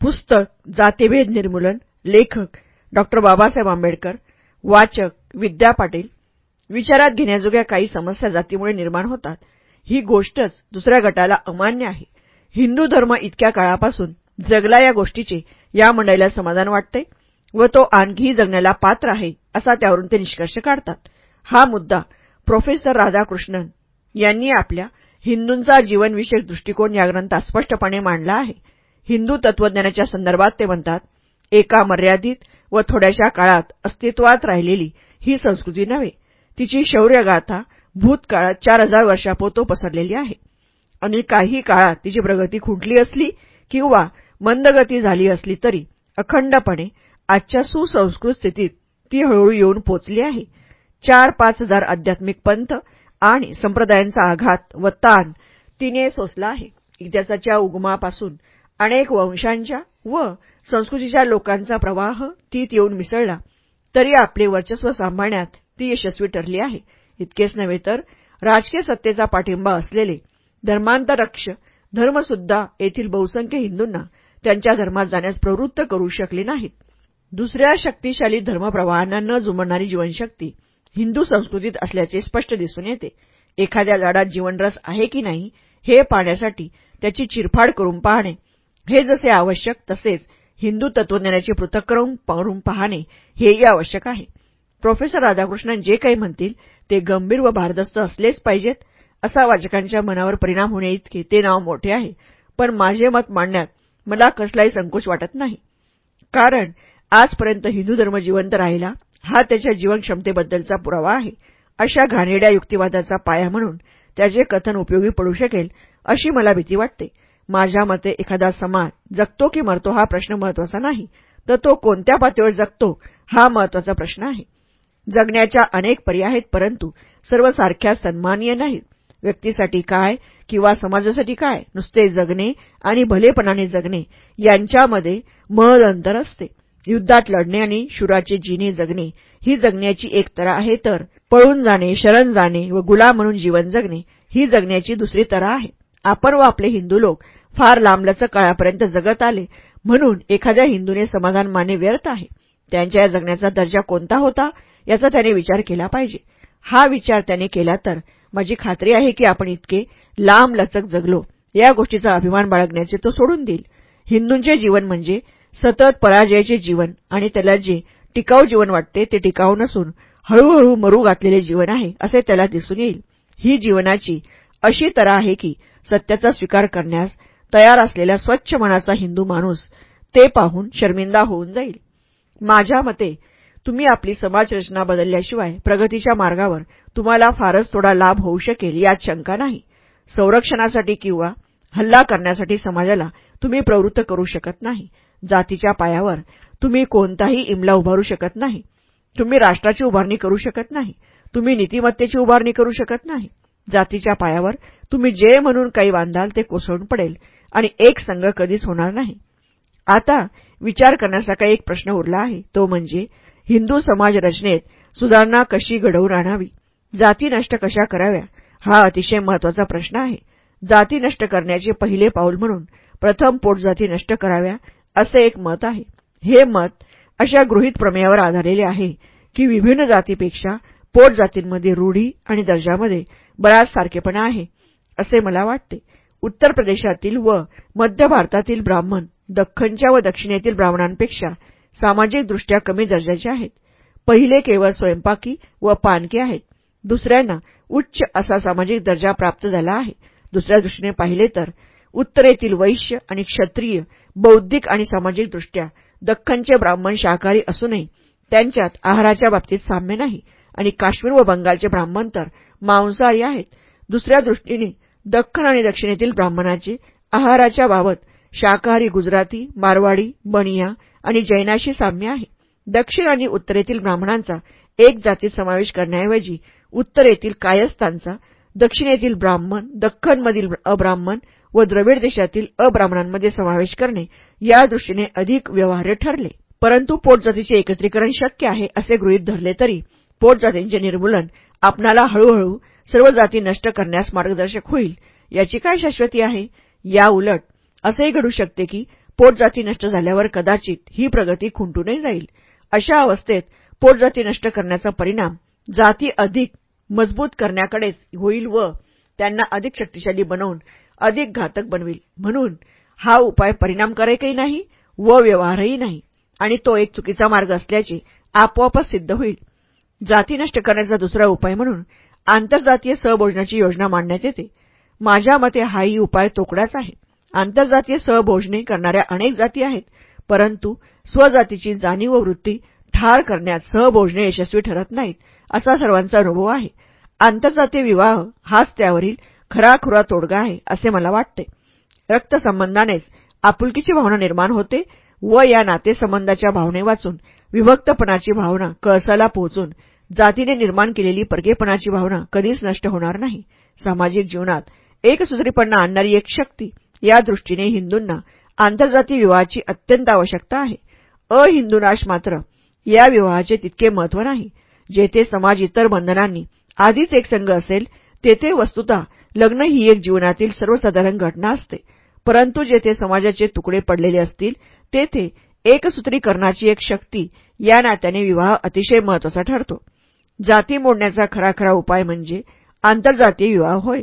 पुस्तक जातीभेद निर्मूलन लेखक डॉ. बाबासाहेब आंबेडकर वाचक विद्या पाटील विचारात घेण्याजोग्या काही समस्या जातीमुळे निर्माण होतात. ही गोष्टच दुसऱ्या गटाला अमान्य आहे. हिंदू धर्म इतक्या काळापासून जगला या गोष्टीचे या मंडळीला समाधान वाटते व तो आणखीही जगण्याला पात्र आहे असा त्यावरून ते निष्कर्ष काढतात. हा मुद्दा प्रोफेसर राधाकृष्णन यांनी आपल्या हिंदूंचा जीवनविषयक दृष्टिकोन या ग्रंथात स्पष्टपणे मांडला आहे. हिंदू तत्वज्ञानाच्या संदर्भात ते म्हणतात एका मर्यादित व थोड्याशा काळात अस्तित्वात राहिलेली ही संस्कृती नव्हे. तिची शौर्यगाथा भूतकाळात चार हजार वर्षापोतो पसरलेली आहे. आणि काही काळात तिची प्रगती खुंटली असली किंवा मंदगती झाली असली तरी अखंडपणे आजच्या सुसंस्कृत स्थितीत ती हळूहळू येऊन पोचली आहे. चार पाच हजार आध्यात्मिक पंथ आणि संप्रदायांचा आघात व ताण तिने सोसला आहे. इतिहासाच्या उगमापासून अनेक वंशांच्या व संस्कृतीच्या लोकांचा प्रवाह तीत येऊन मिसळला तरी आपले वर्चस्व सांभाळण्यात ती यशस्वी ठरली आहे. इतकेच नव्हे तर राजकीय सत्तेचा पाठिंबा असलेले धर्मांतरक्ष धर्मसुद्धा येथील बहुसंख्य हिंदूंना त्यांच्या धर्मात जाण्यास प्रवृत्त करू शकले नाहीत. दुसऱ्या शक्तिशाली धर्मप्रवाहांना न जुमणारी जीवनशक्ती हिंदू संस्कृतीत असल्याचे स्पष्ट दिसून येते. एखाद्या झाडात जीवनरस आहे की नाही हे पाहण्यासाठी त्याची चिरफाड करून पाहणे हे जसे आवश्यक तसेच हिंदू तत्वज्ञानाची पृथक्करण करून पाहणे हेही आवश्यक आहे. प्रोफेसर राधाकृष्णन जे काही म्हणतील ते गंभीर व भारदस्त असलेच पाहिजेत असा वाचकांच्या मनावर परिणाम होणे इतके ते नाव मोठे आहे. पण माझे मत मांडण्यात मला कसलाही संकोच वाटत नाही. कारण आजपर्यंत हिंदू धर्म जिवंत राहिला हा त्याच्या जीवनक्षमतेबद्दलचा पुरावा आहे. अशा घाणेड्या युक्तिवादाचा पाया म्हणून त्याचे कथन उपयोगी पडू शकेल अशी मला भीती वाटते. माझ्या मते एखादा समाज जगतो की मरतो हा प्रश्न महत्त्वाचा नाही तर तो कोणत्या पातळीवर जगतो हा महत्त्वाचा प्रश्न आहे. जगण्याच्या अनेक पर्याय आहेत परंतु सर्व सारख्या सन्मानीय नाहीत. व्यक्तीसाठी काय किंवा समाजासाठी काय नुसते जगणे आणि भलेपणाने जगणे यांच्यामध्ये महद अंतर असते. युद्धात लढणे आणि शुराचे जिने जगणे ही जगण्याची एक तरा आहे तर पळून जाणे शरण जाणे व गुलाम म्हणून जीवन जगणे ही जगण्याची दुसरी तरा आहे. आपण व आपले हिंदू लोक फार लांबलचक काळापर्यंत जगत आले. म्हणून एखाद्या हिंदूने समाधान माने व्यर्थ आहे. त्यांच्या या जगण्याचा दर्जा कोणता होता याचा त्याने विचार केला पाहिजे. हा विचार त्याने केला तर माझी खात्री आहे की आपण इतके लांब लचक जगलो. या गोष्टीचा अभिमान बाळगण्याचे तो सोडून देईल. हिंदूंचे जीवन म्हणजे सतत पराजयाचे जीवन आणि त्याला जे टिकाऊ जीवन वाटते ते टिकाऊ नसून हळूहळू मरू घातलेले जीवन आहे असे त्याला दिसून येईल. ही जीवनाची अशी तरा आहे की सत्याचा स्वीकार करण्यास तयार असलेल्या स्वच्छ मनाचा हिंदू माणूस ते पाहून शर्मिंदा होऊन जाईल. माझ्या मते तुम्ही आपली समाजरचना बदलल्याशिवाय प्रगतीच्या मार्गावर तुम्हाला फारच थोडा लाभ होऊ शकेल यात शंका नाही. संरक्षणासाठी किंवा हल्ला करण्यासाठी समाजाला तुम्ही प्रवृत्त करू शकत नाही. जातीच्या पायावर तुम्ही कोणताही इमला उभारू शकत नाही. तुम्ही राष्ट्राची उभारणी करू शकत नाही. तुम्ही नीतिमत्तेची उभारणी करू शकत नाही. जातीच्या पायावर तुम्ही जे म्हणून काही बांधाल ते कोसळून पडेल. आणि एक संघ कधीच होणार नाही. आता विचार करण्यासारखा एक प्रश्न उरला आहे. तो म्हणजे हिंदू समाज रचनेत सुधारणा कशी घडवून आणावी? जाती नष्ट कशा कराव्या? हा अतिशय महत्त्वाचा प्रश्न आहे. जाती नष्ट करण्याचे पहिले पाऊल म्हणून प्रथम पोटजाती नष्ट कराव्या असे एक मत आहे. हे मत अशा गृहीत प्रमेयावर आधारलेले आहे की विभिन्न जातीपेक्षा पोटजातींमध्ये रूढी आणि दर्जामध्ये बराच सारखेपणा आहे असे मला वाटते. उत्तर प्रदेशातील व मध्य भारतातील ब्राह्मण दख्खनच्या व दक्षिणेतील ब्राह्मणांपेक्षा सामाजिकदृष्ट्या कमी दर्जाचे आहेत. पहिले केवळ स्वयंपाकी व पानके आहेत. दुसऱ्यांना उच्च असा सामाजिक दर्जा प्राप्त झाला आहे. दुसऱ्या दृष्टीने पाहिले तर उत्तरेतील वैश्य आणि क्षत्रिय बौद्धिक आणि सामाजिकदृष्ट्या दख्खनचे ब्राह्मण शाकाहारी असूनही त्यांच्यात आहाराच्या बाबतीत साम्य नाही आणि काश्मीर व बंगालचे ब्राह्मण तर मांसाहारी आहेत. दुसऱ्या दृष्टीने दख्खन आणि दक्षिणेतील ब्राह्मणाचे आहाराच्या बाबत शाकाहारी गुजराती मारवाडी बनिया आणि जैनाशी साम्य आहे. दक्षिण आणि उत्तरेतील ब्राह्मणांचा एक जातीत समावेश करण्याऐवजी उत्तरेतील कायस्थांचा दक्षिणेतील ब्राह्मण दख्खनमधील अब्राह्मण व द्रविड देशातील अब्राह्मणांमध्ये समावेश करणे या दृष्टीने अधिक व्यवहार्य ठरले. परंतु पोटजातीचे एकत्रीकरण शक्य आहे असे गृहीत धरले तरी पोटजातींचे निर्मूलन आपणाला हळूहळू सर्व जाती नष्ट करण्यास मार्गदर्शक होईल. याची काय शाश्वती आहे? या उलट असेही घडू शकते की पोटजाती नष्ट झाल्यावर कदाचित ही प्रगती खुंटूनही जाईल. अशा अवस्थेत पोटजाती नष्ट करण्याचा परिणाम जाती अधिक मजबूत करण्याकडेच होईल व त्यांना अधिक शक्तिशाली बनवून अधिक घातक बनविल. म्हणून हा उपाय परिणामकारकही नाही व व्यवहारही नाही. आणि तो एक चुकीचा मार्ग असल्याचे आपोआपच सिद्ध होईल. जाती नष्ट करण्याचा दुसरा उपाय म्हणून आंतरजातीय सहभोजनाची योजना मांडण्यात येते. माझ्या मते हाही उपाय तोकडाच आहे. आंतरजातीय सहभोजने करणाऱ्या अनेक जाती आहेत परंतु स्वजातीची जाणीव व वृत्ती ठार करण्यात सहभोजने यशस्वी ठरत नाहीत असा सर्वांचा अनुभव आहे. आंतरजातीय विवाह हाच त्यावरील खराखुरा तोडगा आहे असे मला वाटते. रक्तसंबंधानेच आपुलकीची भावना निर्माण होते व या नातेसंबंधाच्या भावने वाचून विभक्तपणाची भावना कळसाला पोहोचून जातीने निर्माण केलेली परगेपणाची भावना कधीच नष्ट होणार नाही. सामाजिक जीवनात एकसूत्रीपणा आणणारी एक शक्ती या दृष्टीने हिंदूंना आंतरजातीय विवाहाची अत्यंत आवश्यकता आहे. अहिंदूनाश मात्र या विवाहाचे तितके महत्त्व नाही. जेथे समाज इतर बंधनांनी आधीच एक संघ असेल तेथे वस्तुतः लग्न ही एक जीवनातील सर्वसाधारण घटना असते. परंतु जेथे समाजाचे तुकडे पडलेले असतील तेथे एकसूत्रीकरणाची एक शक्ती या नात्याने विवाह अतिशय महत्त्वाचा ठरतो. जाती मोडण्याचा खरा खरा उपाय म्हणजे आंतरजातीय विवाह होय.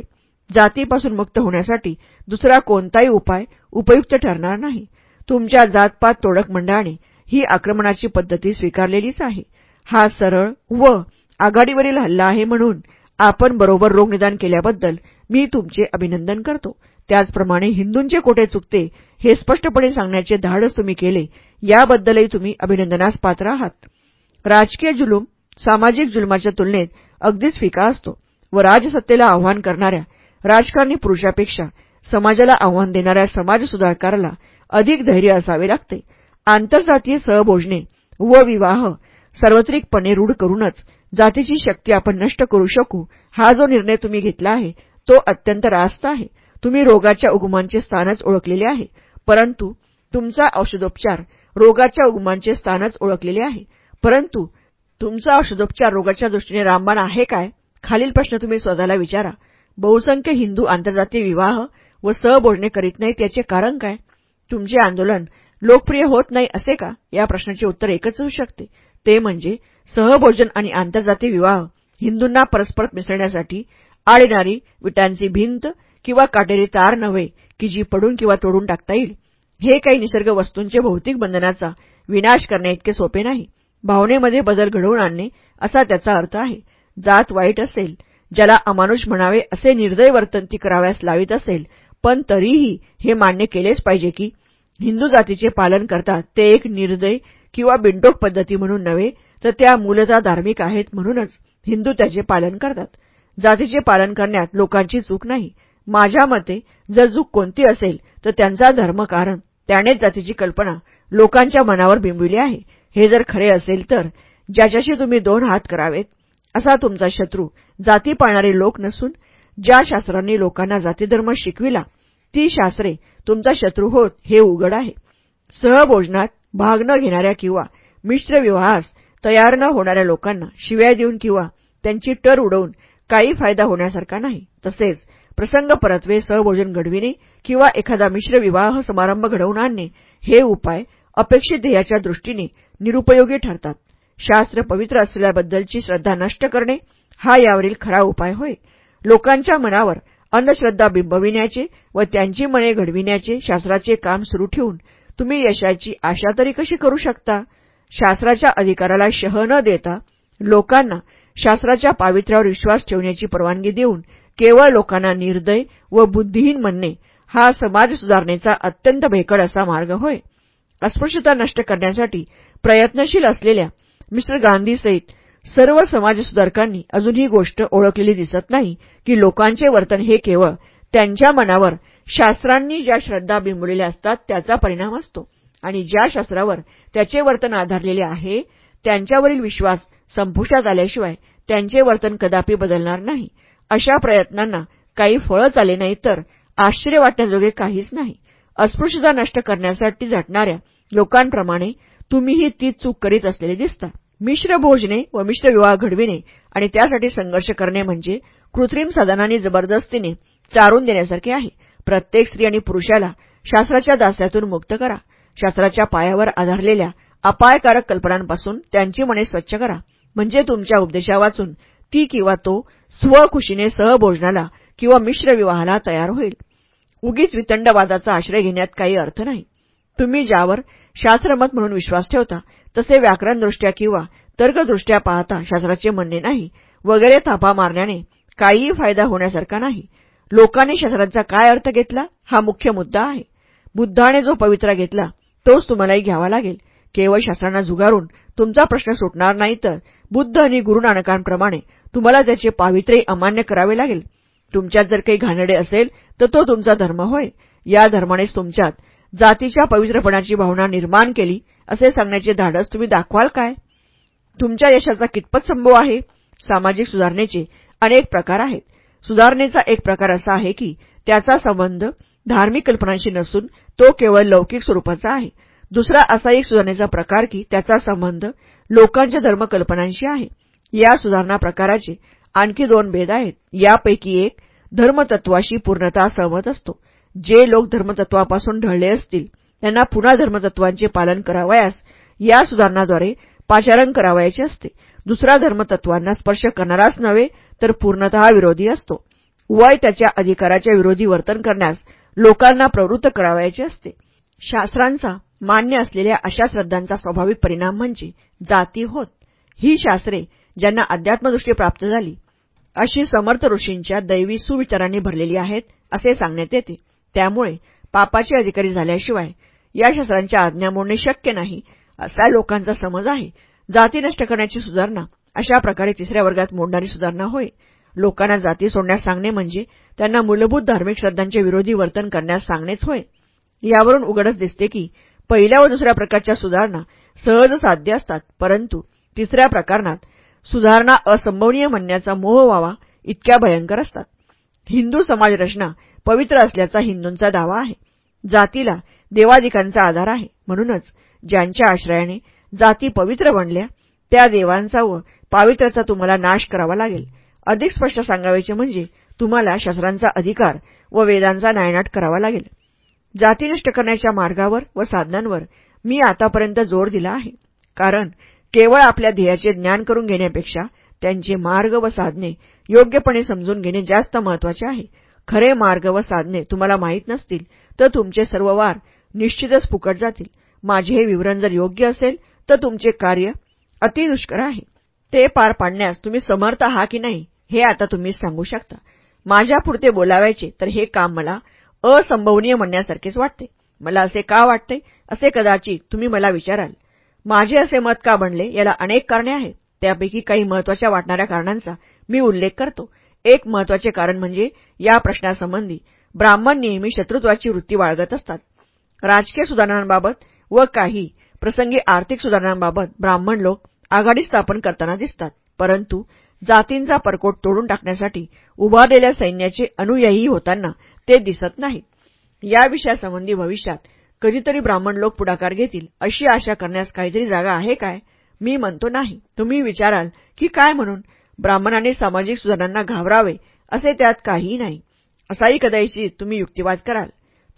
जातीपासून मुक्त होण्यासाठी दुसरा कोणताही उपाय उपयुक्त ठरणार नाही. तुमच्या जातपात तोडक मंडळाने ही आक्रमणाची पद्धती स्वीकारलेलीच आहे. हा सरळ व आघाडीवरील हल्ला आहे म्हणून आपण बरोबर रोगनिदान केल्याबद्दल मी तुमचे अभिनंदन करतो. त्याचप्रमाणे हिंदूंचे कोठे चुकते हे स्पष्टपणे सांगण्याचे धाडस तुम्ही केले याबद्दलही तुम्ही अभिनंदनास पात्र आहात. राजकीय जुलूम सामाजिक जुलमाच्या तुलनेत अगदीच फिका असतो व राजसत्तेला आव्हान करणाऱ्या राजकारणी पुरुषापेक्षा समाजाला आव्हान देणाऱ्या समाजसुधारकाराला अधिक धैर्य असावे लागते. आंतरजातीय सहभोजने व विवाह सार्वत्रिकपणे रूढ करूनच जातीची शक्ती आपण नष्ट करू शकू हा जो निर्णय तुम्ही घेतला आहे तो अत्यंत रास्त आहे. तुम्ही रोगाच्या उगमांचे स्थानच ओळखलेले आहे परंतु तुमचा औषधोपचार रोगाच्या उगमांचे स्थानच ओळखलेले आहे. परंतु तुमचा औषधोपचार रोगाच्या दृष्टीने रामबाण आहे काय? खालील प्रश्न तुम्ही स्वतःला विचारा. बहुसंख्य हिंदू आंतरजातीय विवाह व सहभोजने करीत नाहीत याचे कारण काय? तुमचे आंदोलन लोकप्रिय होत नाही असे का? या प्रश्नाचे उत्तर एकच होऊ शकते. ते म्हणजे सहभोजन आणि आंतरजातीय विवाह हिंदूंना परस्पर मिसळण्यासाठी आळीणारी विटांची भिंत किंवा काटेरी तार नव्हे की जी पडून किंवा तोडून टाकता येईल. हे काही निसर्ग वस्तूंचे भौतिक बंधनाचा विनाश करण्याइतके सोपे नाही. भावनेमध्ये बदल घडवून आणणे असा त्याचा अर्थ आहे. जात वाईट असेल ज्याला अमानुष म्हणावे असे निर्दय वर्तन ती कराव्यास लावित असेल पण तरीही हे मान्य केलेच पाहिजे की हिंदू जातीचे पालन करतात ते एक निर्दय किंवा बिंडोक पद्धती म्हणून नव्हे तर त्या मूलतः धार्मिक आहेत म्हणूनच हिंदू त्याचे पालन करतात. जातीचे पालन करण्यात लोकांची चूक नाही. माझ्या मते जर चूक कोणती असेल तर त्यांचा धर्म कारण त्यानेच जातीची कल्पना लोकांच्या मनावर बिंबविली आहे. हे जर खरे असेल तर ज्याच्याशी तुम्ही दोन हात करावेत असा तुमचा शत्रू जाती पाळणारे लोक नसून ज्या शास्त्रांनी लोकांना जातीधर्म शिकविला ती शास्त्रे तुमचा शत्रू होत हे उघड आहे. सहभोजनात भाग न घेणाऱ्या किंवा मिश्र विवाहास तयार न होणाऱ्या लोकांना शिव्या देऊन किंवा त्यांची टर उडवून काही फायदा होण्यासारखा नाही. तसेच प्रसंग परत्वे सहभोजन घडविणे किंवा एखादा मिश्र विवाह समारंभ घडवून आणणे हे उपाय अपेक्षित ध्येयाच्या दृष्टीने निरुपयोगी ठरतात. शास्त्र पवित्र असल्याबद्दलची श्रद्धा नष्ट करणे हा यावरील खरा उपाय होय. लोकांच्या मनावर अंधश्रद्धा बिंबविण्याचे व त्यांची मने घडविण्याचे शास्त्राचे काम सुरू ठेवून तुम्ही यशाची आशा तरी कशी करू शकता? शास्त्राच्या अधिकाराला शह न देता लोकांना शास्त्राच्या पावित्र्यावर विश्वास ठेवण्याची परवानगी देऊन केवळ लोकांना निर्दय व बुद्धिहीन म्हणणे हा समाज सुधारणेचा अत्यंत भेकड असा मार्ग होय. अस्पृश्यता नष्ट करण्यासाठी प्रयत्नशील असलेल्या मिस्टर गांधीसहित सर्व समाजसुधारकांनी अजून ही गोष्ट ओळखलेली दिसत नाही की लोकांचे वर्तन हे केवळ त्यांच्या मनावर शास्त्रांनी ज्या श्रद्धा बिंबवलेल्या असतात त्याचा परिणाम असतो. आणि ज्या शास्त्रावर त्याचे वर्तन आधारलेले आहे त्यांच्यावरील विश्वास संपुष्टात आल्याशिवाय त्यांचे वर्तन कदापि बदलणार नाही. अशा प्रयत्नांना काही फळच आले नाही तर आश्चर्य वाटण्याजोगे काहीच नाही. अस्पृश्यता नष्ट करण्यासाठी झटणाऱ्या लोकांप्रमाणे तुम्हीही ती चूक करीत असलेले दिसता. मिश्र भोजने व मिश्र विवाह घडविणे आणि त्यासाठी संघर्ष करणे म्हणजे कृत्रिम साधनांनी जबरदस्तीने चारून देण्यासारखे आहे. प्रत्येक स्त्री आणि पुरुषाला शास्त्राच्या दास्यातून मुक्त करा. शास्त्राच्या पायावर आधारलेल्या अपायकारक कल्पनांपासून त्यांची मने स्वच्छ करा. म्हणजे तुमच्या उपदेशा वाचून ती किंवा तो स्वखुशीने सहभोजनाला किंवा मिश्र विवाहाला तयार होईल. उगीच वितंडवादाचा आश्रय घेण्यात काही अर्थ नाही. तुम्ही ज्यावर शास्त्रमत म्हणून विश्वास ठेवता तसे व्याकरणदृष्ट्या किंवा तर्कदृष्ट्या पाहता शास्त्राचे म्हणणे नाही वगैरे थापा मारण्याने काहीही फायदा होण्यासारखा नाही. लोकांनी शास्त्रांचा काय अर्थ घेतला हा मुख्य मुद्दा आहे. बुद्धाने जो पवित्रा घेतला तोच तुम्हालाही घ्यावा लागेल. केवळ शास्त्रांना झुगारून तुमचा प्रश्न सुटणार नाही तर बुद्ध आणि गुरुनानकांप्रमाणे तुम्हाला त्याचे पावित्र्य अमान्य करावे लागेल. तुमच्यात जर काही घाणडे असेल तर तो तुमचा धर्म होय. या धर्मानेच तुमच्यात जातीच्या पवित्रपणाची भावना निर्माण केली असे सांगण्याचे धाडस तुम्ही दाखवाल काय? तुमच्या यशाचा कितपत संभव आहे? सामाजिक सुधारणेचे अनेक प्रकार आहेत. सुधारणेचा एक प्रकार असा आहे की त्याचा संबंध धार्मिक कल्पनांशी नसून तो केवळ लौकिक स्वरूपाचा आहे. दुसरा असा एक सुधारणेचा प्रकार की त्याचा संबंध लोकांच्या धर्मकल्पनांशी आहे. या सुधारणा प्रकाराचे आणखी दोन भेद आहेत. यापैकी एक धर्मतत्वाशी पूर्णतः सहमत असतो. जे लोक धर्मतत्वापासून ढळले असतील त्यांना पुन्हा धर्मतत्वांचे पालन करावयास या सुधारणाद्वारे पाचारण करावयाचे असते. दुसरा धर्मतत्वांना स्पर्श करणाराच नव्हे तर पूर्णतः विरोधी असतो. वय त्याच्या अधिकाराच्या विरोधी वर्तन करण्यास लोकांना प्रवृत्त करावयाचे असते. शास्त्रांचा मान्य असलेल्या अशा श्रद्धांचा स्वाभाविक परिणाम म्हणजे जाती होत. ही शास्त्रे ज्यांना अध्यात्मदृष्टी प्राप्त झाली अशी समर्थ ऋषींच्या दैवी सुविचारांनी भरलेली आहेत असे सांगण्यात येते. त्यामुळे पापाचे अधिकारी झाल्याशिवाय या शास्त्रांच्या आज्ञा मोडणे शक्य नाही असा लोकांचा समज आहे. जाती नष्ट करण्याची सुधारणा अशा प्रकारे तिसऱ्या वर्गात मोडणारी सुधारणा होय. लोकांना जाती सोडण्यास सांगणे म्हणजे त्यांना मूलभूत धार्मिक श्रद्धांचे विरोधी वर्तन करण्यास सांगणेच होय. यावरून उघडच दिसते की पहिल्या व दुसऱ्या प्रकारच्या सुधारणा सहज साध्य असतात परंतु तिसऱ्या प्रकरणात सुधारणा असंभवनीय म्हणण्याचा मोह व्हावा इतक्या भयंकर असतात. हिंदू समाजरचना पवित्र असल्याचा हिंदूंचा दावा आहे. जातीला देवादिकांचा आधार आहे. म्हणूनच ज्यांच्या आश्रयाने जाती पवित्र बनल्या त्या देवांचा व पावित्र्याचा तुम्हाला नाश करावा लागेल. अधिक स्पष्ट सांगायचे म्हणजे तुम्हाला शस्त्रांचा अधिकार व वेदांचा नायनाट करावा लागेल. जाती नष्ट करण्याच्या मार्गावर व साधनांवर मी आतापर्यंत जोर दिला आहे. कारण केवळ आपल्या ध्येयाचे ज्ञान करून घेण्यापेक्षा त्यांचे मार्ग व साधने योग्यपणे समजून घेणे जास्त महत्त्वाचे आहे. खरे मार्ग व साधने तुम्हाला माहीत नसतील तर तुमचे सर्व वार निश्चितच फुकट जातील. माझे हे विवरण जर योग्य असेल तर तुमचे कार्य अतिदुष्कर आहे. ते पार पाडण्यास तुम्ही समर्थ आहात की नाही हे आता तुम्ही सांगू शकता. माझ्यापुरते बोलावायचे तर हे काम मला असंभवनीय म्हणण्यासारखेच वाटते. मला असे का वाटते असे कदाचित तुम्ही मला विचाराल. माझे असे मत का बनले? याला अनेक कारणे आहेत. त्यापैकी काही महत्त्वाच्या वाटणाऱ्या कारणांचा मी उल्लेख करतो. एक महत्त्वाचे कारण म्हणजे या प्रश्नासंबंधी ब्राह्मण नेहमी शत्रुत्वाची वृत्ती बाळगत असतात. राजकीय सुधारणांबाबत व काही प्रसंगी आर्थिक सुधारणांबाबत ब्राह्मण लोक आघाडी स्थापन करताना दिसतात. परंतु जातींचा परकोट तोडून टाकण्यासाठी उभारलेल्या सैन्याचे अनुयायी होताना ते दिसत नाहीत. या विषयासंबंधी भविष्यात कधीतरी ब्राह्मण लोक पुढाकार घेतील अशी आशा करण्यास काहीतरी जागा आहे काय? मी म्हणतो नाही. तुम्ही विचाराल की काय म्हणून? ब्राह्मणांनी सामाजिक सुधारणांना घाबरावे असे त्यात काहीही नाही. असाही कदाचित तुम्ही युक्तिवाद कराल.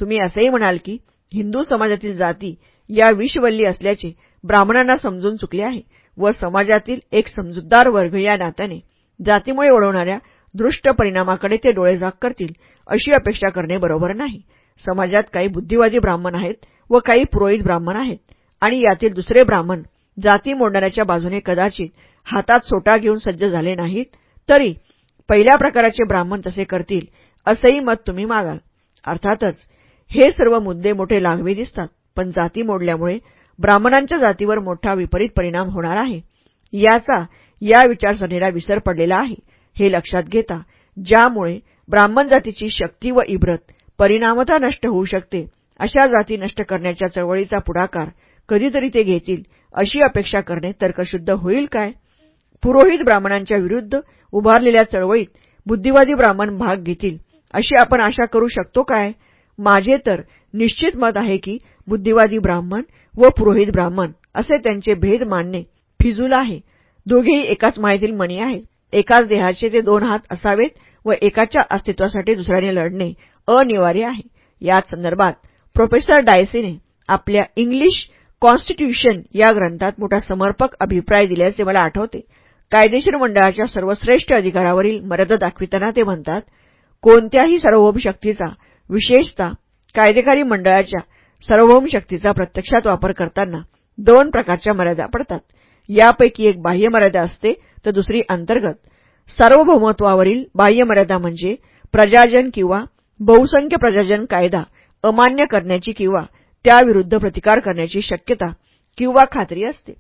तुम्ही असेही म्हणाल की हिंदू समाजातील जाती या विषवल्ली असल्याचे ब्राह्मणांना समजून चुकले आहे व समाजातील एक समजूतदार वर्ग या नात्याने जातीमुळे ओढवणाऱ्या दृष्ट परिणामाकडे ते डोळेझाक करतील अशी अपेक्षा करणे बरोबर नाही. समाजात काही बुद्धिवादी ब्राह्मण आहेत व काही पुरोहित ब्राह्मण आहेत. आणि यातील दुसरे ब्राह्मण जाती मोडणाऱ्याच्या बाजूने कदाचित हातात सोटा घेऊन सज्ज झाले नाहीत तरी पहिल्या प्रकाराचे ब्राह्मण तसे करतील असेही मत तुम्ही मागाल. अर्थातच हे सर्व मुद्दे मोठे लागवे दिसतात पण जाती मोडल्यामुळे ब्राह्मणांच्या जातीवर मोठा विपरीत परिणाम होणार आहे. याचा या विचारसरणीला विसर पडलेला आहे. हे लक्षात घेता ज्यामुळे ब्राह्मण जातीची शक्ती व इब्रत परिणामता नष्ट होऊ शकते. अशा जाती नष्ट करण्याच्या चळवळीचा पुढाकार कधीतरी ते घेतील अशी अपेक्षा करणे तर्कशुद्ध होईल काय? पुरोहित ब्राह्मणांच्या विरुद्ध उभारलेल्या चळवळीत बुद्धिवादी ब्राह्मण भाग घेतील अशी आपण आशा करू शकतो काय? माझे तर निश्चित मत आहे की बुद्धिवादी ब्राह्मण व पुरोहित ब्राह्मण असे त्यांचे भेद मानणे फिजूल आहे. दोघेही एकाच मायेतील मणी आहेत. एकाच देहाचे ते दोन हात असावेत व एकाच्या अस्तित्वासाठी दुसऱ्याने लढणे अनिवार्य आहे. याच संदर्भात प्रोफेसर डायसीने आपल्या इंग्लिश कॉन्स्टिट्यूशन या ग्रंथात मोठा समर्पक अभिप्राय दिल्याचे मला आठवते. कायदेशीर मंडळाच्या सर्वश्रेष्ठ अधिकारावरील मर्यादा दाखविताना ते म्हणतात कोणत्याही सार्वभौम शक्तीचा विशेषतः कायदेकारी मंडळाच्या सार्वभौम शक्तीचा प्रत्यक्षात वापर करताना दोन प्रकारच्या मर्यादा पडतात. यापैकी एक बाह्य मर्यादा असते तर दुसरी अंतर्गत. सार्वभौमत्वावरील बाह्य मर्यादा म्हणजे प्रजाजन किंवा बहुसंख्य प्रजाजन कायदा अमान्य करण्याची किंवा त्याविरुद्ध प्रतिकार करण्याची शक्यता किंवा खात्री असते.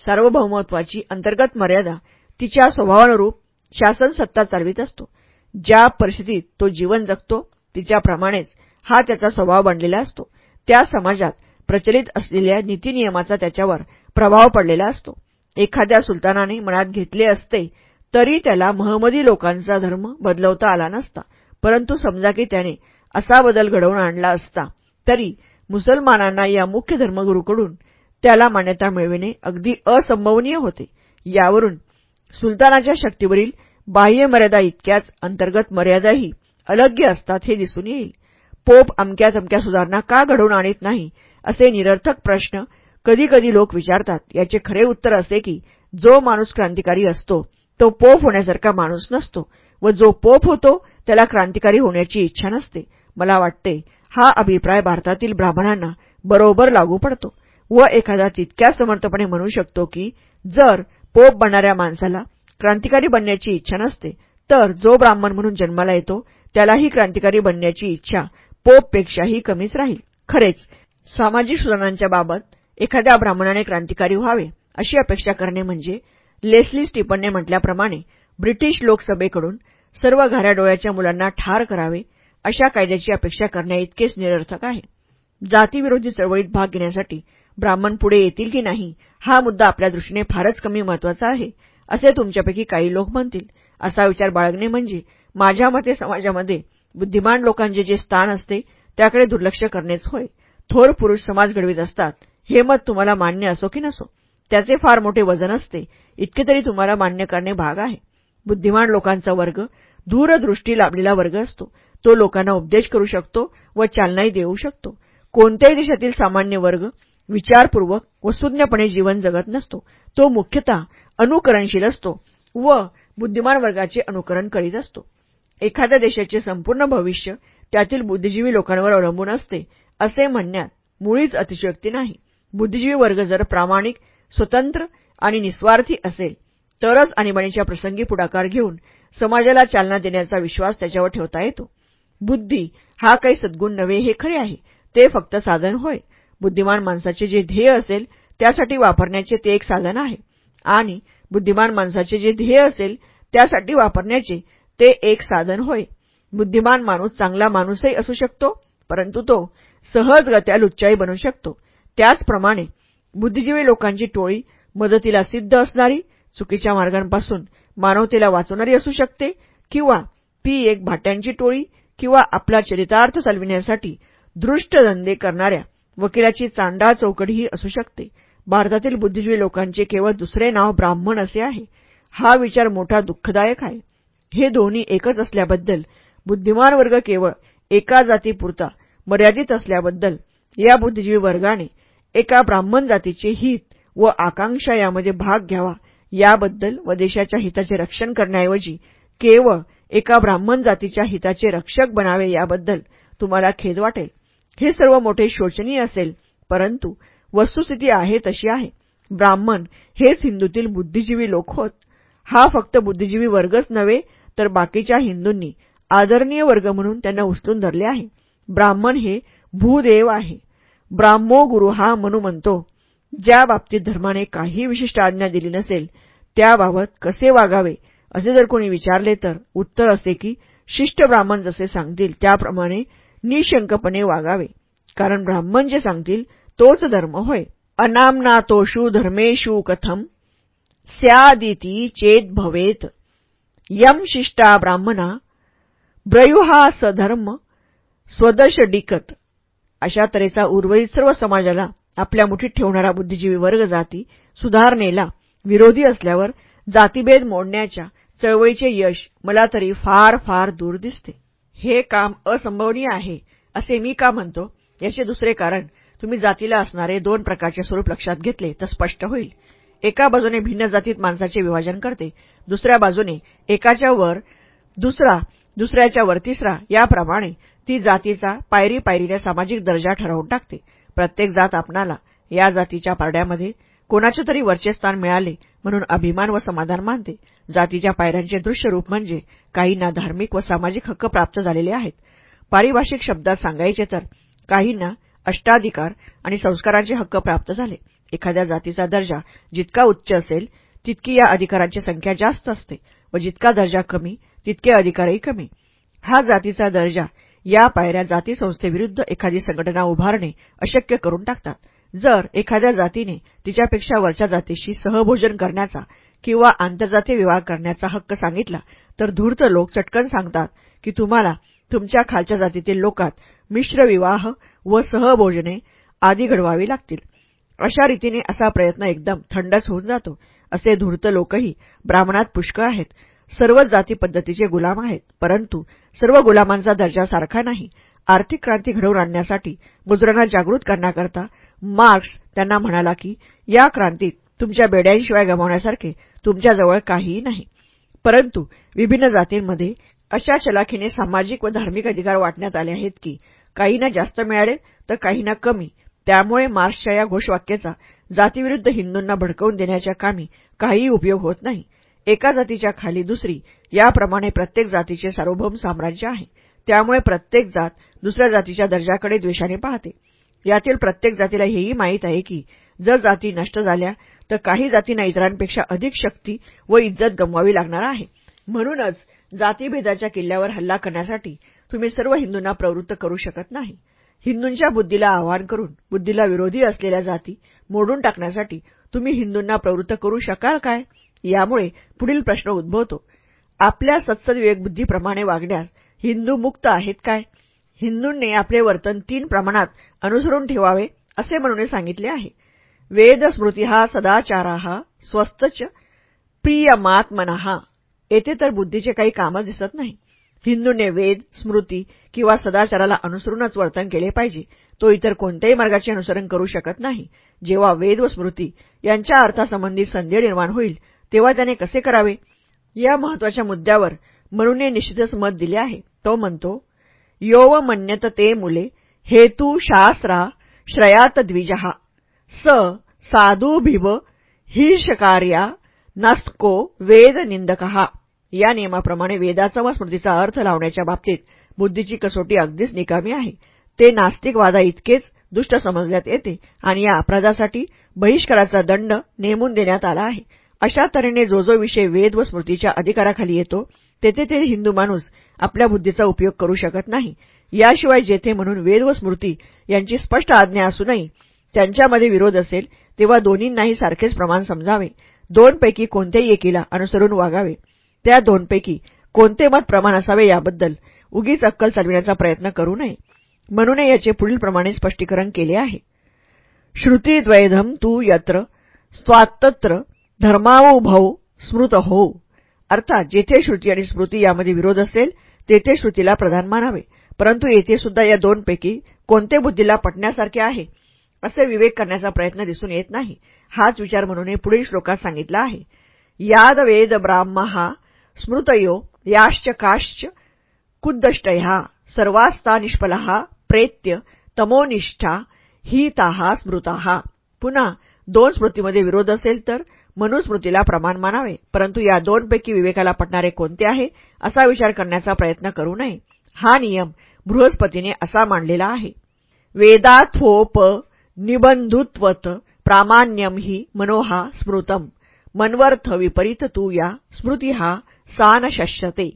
सार्वभौमत्वाची अंतर्गत मर्यादा तिच्या स्वभावानुरूप शासन सत्ता चालवित असतो. ज्या परिस्थितीत तो जीवन जगतो तिच्याप्रमाणेच हा त्याचा स्वभाव बनलेला असतो. त्या समाजात प्रचलित असलेल्या नीतीनियमाचा त्याच्यावर प्रभाव पडलेला असतो. एखाद्या सुलतानाने मनात घेतले असते तरी त्याला महमदी लोकांचा धर्म बदलवता आला नसता. परंतु समजा की त्याने असा बदल घडवून आणला असता तरी मुसलमानांना या मुख्य धर्मगुरूकडून त्याला मान्यता मिळविणे अगदी असंभवनीय होते. यावरून सुलतानाच्या शक्तीवरील बाह्य मर्यादा इतक्याच अंतर्गत मर्यादाही अलग्य असतात हे दिसून येईल. पोप अमक्या तमक्या सुधारणा का घडवून आणत नाही असे निरर्थक प्रश्न कधीकधी लोक विचारतात. याचे खरे उत्तर असे की जो माणूस क्रांतिकारी असतो तो पोप होण्यासारखा माणूस नसतो व जो पोप होतो त्याला क्रांतिकारी होण्याची इच्छा नसते. मला वाटते हा अभिप्राय भारतातील ब्राह्मणांना बरोबर लागू पडतो व एखादा तितक्या समर्थपणे म्हणू शकतो की जर पोप बनणाऱ्या माणसाला क्रांतिकारी बनण्याची इच्छा नसते तर जो ब्राह्मण म्हणून जन्माला येतो त्यालाही क्रांतिकारी बनण्याची इच्छा पोपपेक्षाही कमीच राहील. खरेच सामाजिक सुधारणांच्या बाबत एखाद्या ब्राह्मणाने क्रांतिकारी व्हावे अशी अपेक्षा करणे म्हणजे लेस्ली स्टीपनने म्हटल्याप्रमाणे ब्रिटिश लोकसभेकडून सर्व घाऱ्या डोळ्याच्या मुलांना ठार करावे अशा कायद्याची अपेक्षा करण्याइतकेच निरर्थक आहे. जातीविरोधी चळवळीत भाग घेण्यासाठी ब्राह्मण पुढे येतील की नाही हा मुद्दा आपल्या दृष्टीने फारच कमी महत्त्वाचा आहे असे तुमच्यापैकी काही लोक म्हणतील. असा विचार बाळगणे म्हणजे माझ्या मते समाजामध्ये बुद्धिमान लोकांचे जे स्थान असते त्याकडे दुर्लक्ष करणेच होय. थोर पुरुष समाज घडवित असतात हे मत तुम्हाला मान्य असो की नसो त्याचे फार मोठे वजन असते इतके तरी तुम्हाला मान्य करणे भाग आहे. बुद्धिमान लोकांचा वर्ग दूरदृष्टी लाभलेला वर्ग असतो. तो लोकांना उपदेश करू शकतो व चालनाही देऊ शकतो. कोणत्याही देशातील सामान्य वर्ग विचारपूर्वक व सुज्ञपणे जीवन जगत नसतो. तो मुख्यतः अनुकरणशील असतो व बुद्धिमान वर्गाचे अनुकरण करीत असतो. एखाद्या देशाचे संपूर्ण भविष्य त्यातील बुद्धिजीवी लोकांवर अवलंबून असते असे म्हणण्यात मुळीच अतिशयोक्ती नाही. बुद्धिजीवी वर्ग जर प्रामाणिक स्वतंत्र आणि निस्वार्थी असेल तरच आणीबाणीच्या प्रसंगी पुढाकार घेऊन समाजाला चालना देण्याचा विश्वास त्याच्यावर ठेवता येतो. बुद्धी हा काही सद्गुण नव्हे हे खरे आहे. ते फक्त साधन होय. बुद्धिमान माणसाचे जे ध्येय असेल त्यासाठी वापरण्याचे ते एक साधन आहे. आणि बुद्धिमान माणसाचे जे ध्येय असेल त्यासाठी वापरण्याचे ते एक साधन होय. बुद्धिमान माणूस चांगला माणूसही असू शकतो परंतु तो सहजगत्या लुच्चाई बनू शकतो. त्याचप्रमाणे बुद्धिजीवी लोकांची टोळी मदतीला सिद्ध असणारी चुकीच्या मार्गांपासून मानवतेला वाचवणारी असू शकते किंवा ती एक भाट्यांची टोळी किंवा आपला चरितार्थ चालविण्यासाठी दृष्ट धंदे करणाऱ्या वकिलाची चांडाळ चौकडीही असू शकते. भारतातील बुद्धिजीवी लोकांचे केवळ दुसरे नाव ब्राह्मण असे आहे. हा विचार मोठा दुःखदायक आहे. हे दोन्ही एकच असल्याबद्दल बुद्धिमान वर्ग केवळ एका जातीपुरता मर्यादित असल्याबद्दल या बुद्धिजीवी वर्गाने एका ब्राह्मण जातीचे हित व आकांक्षा यामध्ये भाग घ्यावा याबद्दल व देशाच्या हिताचे रक्षण करण्याऐवजी केवळ एका ब्राह्मण जातीच्या हिताचे रक्षक बनावे याबद्दल तुम्हाला खेद वाटेल. हे सर्व मोठे शोचनीय असेल परंतु वस्तुस्थिती आहे तशी आहे. ब्राह्मण हेच हिंदूतील बुद्धिजीवी लोक होत. हा फक्त बुद्धिजीवी वर्गच नव्हे तर बाकीच्या हिंदूंनी आदरणीय वर्ग म्हणून त्यांना उचलून धरले आहे. ब्राह्मण हे भूदेव आहे. ब्राह्मो गुरु हा म्हणू म्हणतो ज्या बाबतीत धर्माने काही विशिष्ट आज्ञा दिली नसेल त्याबाबत कसे वागावे? असे जर कोणी विचारले तर उत्तर असे की शिष्ट ब्राह्मण जसे सांगतील त्याप्रमाणे निशंकपणे वागावे. कारण ब्राह्मण जे सांगतील तोच धर्म होय. अनामनातोषु धर्मेषु कथम स्यादिती चेत भवेत। यम शिष्टा ब्राह्मणा ब्रयुहा सधर्म स्वदश डिकत। अशा तऱ्हेचा उर्वरित सर्व समाजाला आपल्या मुठीत ठेवणारा बुद्धिजीवी वर्ग जाती सुधारणेला विरोधी असल्यावर जातीभेद मोडण्याच्या चळवळीचे यश मला तरी फार फार दूर दिसते. हे काम असंभवनीय आहे असे मी का म्हणतो? याचे दुसरे कारण तुम्ही जातीला असणारे दोन प्रकारचे स्वरूप लक्षात घेतले तर स्पष्ट होईल. एका बाजूने भिन्न जातीत माणसाचे विभाजन करते दुसऱ्या बाजूने एकाच्या वर दुसरा दुसऱ्याच्या वर तिसरा याप्रमाणे ती जातीचा पायरी पायरीने सामाजिक दर्जा ठरवून टाकते. प्रत्येक जात आपणाला या जातीच्या पारड्यामध्ये कोणाचे तरी वरचे स्थान मिळाले म्हणून अभिमान व समाधान मानते. जातीच्या पायऱ्यांचे दृश्य रूप म्हणजे काहींना धार्मिक व सामाजिक हक्क प्राप्त झालेले आहेत. पारिभाषिक शब्दात सांगायचे तर काहींना अष्टाधिकार आणि संस्कारांचे हक्क प्राप्त झाले. एखाद्या जातीचा दर्जा जितका उच्च असेल तितकी या अधिकारांची संख्या जास्त असते व जितका दर्जा कमी तितके अधिकारही कमी. हा जातीचा दर्जा या पायऱ्या जाती संस्थेविरुद्ध एखादी संघटना उभारणे अशक्य करून टाकतात. जर एखाद्या जातीने तिच्यापेक्षा वरच्या जातीशी सहभोजन करण्याचा किंवा आंतरजातीय विवाह करण्याचा हक्क सांगितला तर धूर्त लोक चटकन सांगतात की तुम्हाला तुमच्या खालच्या जातीतील लोकात मिश्र विवाह व सहभोजने आदी घडवावी लागतील. अशा रीतीने असा प्रयत्न एकदम थंडच होऊन जातो असे धूर्त लोकही ब्राह्मणात पुष्कळ आहेत. सर्वच जाती पद्धतीचे गुलाम आहेत परंतु सर्व गुलामांचा दर्जा सारखा नाही. आर्थिक क्रांती घडवून आणण्यासाठी मुजरांना जागृत करण्याकरता मार्क्स त्यांना म्हणाला की या क्रांतीत तुमच्या बेड्यांशिवाय गमावण्यासारखे तुमच्याजवळ काहीही नाही. परंतु विभिन्न जातींमध्ये अशा चलाखीने सामाजिक व धार्मिक अधिकार वाटण्यात आले आहेत की काहींना जास्त मिळाले तर काहींना कमी. त्यामुळे मार्क्सच्या या घोषवाक्याचा जातीविरुद्ध हिंदूंना भडकवून देण्याच्या कामी काहीही उपयोग होत नाही. एका जातीच्या खाली दुसरी याप्रमाणे प्रत्येक जातीचे सार्वभौम साम्राज्य आहे. त्यामुळे प्रत्येक जात दुसऱ्या जातीच्या दर्जाकडे द्वेषाने पाहते. यातील प्रत्येक जातीला हेही माहीत आहे की जर जाती नष्ट झाल्या तर काही जातींना इतरांपेक्षा अधिक शक्ती व इज्जत गमवावी लागणार आहे. म्हणूनच जातीभेदाच्या किल्ल्यावर हल्ला करण्यासाठी तुम्ही सर्व हिंदूंना प्रवृत्त करू शकत नाही. हिंदूंच्या बुद्धीला आवाहन करून बुद्धीला विरोधी असलेल्या जाती मोडून टाकण्यासाठी तुम्ही हिंदूंना प्रवृत्त करू शकाल काय? यामुळे पुढील प्रश्न उद्भवतो. आपल्या सत्सदविवेकबुद्धीप्रमाणे वागण्यास हिंदू मुक्त आहेत काय? हिंदूंनी आपले वर्तन तीन प्रमाणात अनुसरून ठेवावे असे म्हणून सांगितले आहे. वेद स्मृती हा सदाचारा स्वस्तच प्रियमात्मनहा येथे तर बुद्धीचे काही कामच दिसत नाही. हिंदूने वेद स्मृती किंवा सदाचाराला अनुसरूनच वर्तन केले पाहिजे. तो इतर कोणत्याही मार्गाचे अनुसरण करू शकत नाही. जेव्हा वेद व स्मृती यांच्या अर्थासंबंधी संदेह निर्माण होईल तेव्हा त्याने कसे करावे? या महत्त्वाच्या मुद्द्यावर म्हणून निश्चितच मत दिले आहे. तो म्हणतो योव मन्यत ते मुले हेतू शास्त्रा श्रयात द्विजहा। स साधूभिव हिर्षकार्या नस्को वेद निंदकहा या नियमाप्रमाणे वेदाचा व स्मृतीचा अर्थ लावण्याच्या बाबतीत बुद्धीची कसोटी अगदीच निकामी आहे. ते नास्तिकवादा इतकेच दुष्ट समजण्यात येते आणि या अपराधासाठी बहिष्काराचा दंड नेमून देण्यात आला आहे. अशा तऱ्हेने जो जो विषय वेद व स्मृतीच्या अधिकाराखाली येतो तेथे ते हिंदू माणूस आपल्या बुद्धीचा उपयोग करू शकत नाही. याशिवाय जेथे म्हणून वेद व स्मृती यांची स्पष्ट आज्ञा असूनही त्यांच्यामध्ये विरोध असेल तेव्हा दोन्हींनाही सारखेच प्रमाण समजावे. दोनपैकी कोणत्याही एकीला अनुसरून वागावे. त्या दोनपैकी कोणते मत प्रमाण असावे याबद्दल उगीच अक्कल चालविण्याचा प्रयत्न करू नये. म्हणून याचे पुढील प्रमाणे स्पष्टीकरण केले आहे. श्रुतीद्वैधम तू यत्र स्वातत्र धर्मावुभव स्मृत। हो अर्थात जेथे श्रुती आणि स्मृती यामध्ये विरोध असेल तेथे श्रुतीला प्रधान मानावे. परंतु येथे सुद्धा या दोनपैकी कोणते बुद्धीला पटण्यासारखे आहे असे विवेक करण्याचा प्रयत्न दिसून येत नाही. हाच विचार म्हणून पुढील श्लोकात सांगितला आहे. याद वेद ब्राह्महा स्मृतयो याश्च काश्च कुद्दष्टया सर्वास्ता निष्फलहा प्रेत्य तमोनिष्ठा ही ताहा स्मृता. पुन्हा दोन स्मृतीमध्ये विरोध असेल तर मनुस्मृतीला प्रमाण मानावे. परंतु या दोनपैकी विवेकाला पटणारे कोणते आहे असा विचार करण्याचा प्रयत्न करू नये. हा नियम बृहस्पतीने असा मांडलेला आहे. वेदाथोप निबंधुत्वत प्रामाण्यम ही मनोहा स्मृतम. मनवर्थ विपरीत तू या स्मृती हा सान शश्यते.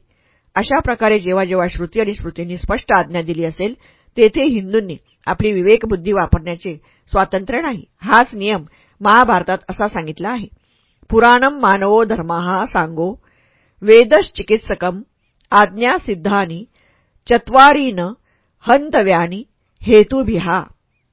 अशा प्रकारे जेव्हा जेव्हा श्रुती आणि स्मृतींनी स्पष्ट आज्ञा दिली असेल तेथे हिंदूंनी आपली विवेकबुद्धी वापरण्याचे स्वातंत्र्य नाही. हाच नियम महाभारतात असा सांगितला आहे. पुराणम मानवो धर्मा सांगो। वेदश्चिकित्सकम आज्ञासिद्धानी चत्वारीन हंतव्यानी हेतुभिहा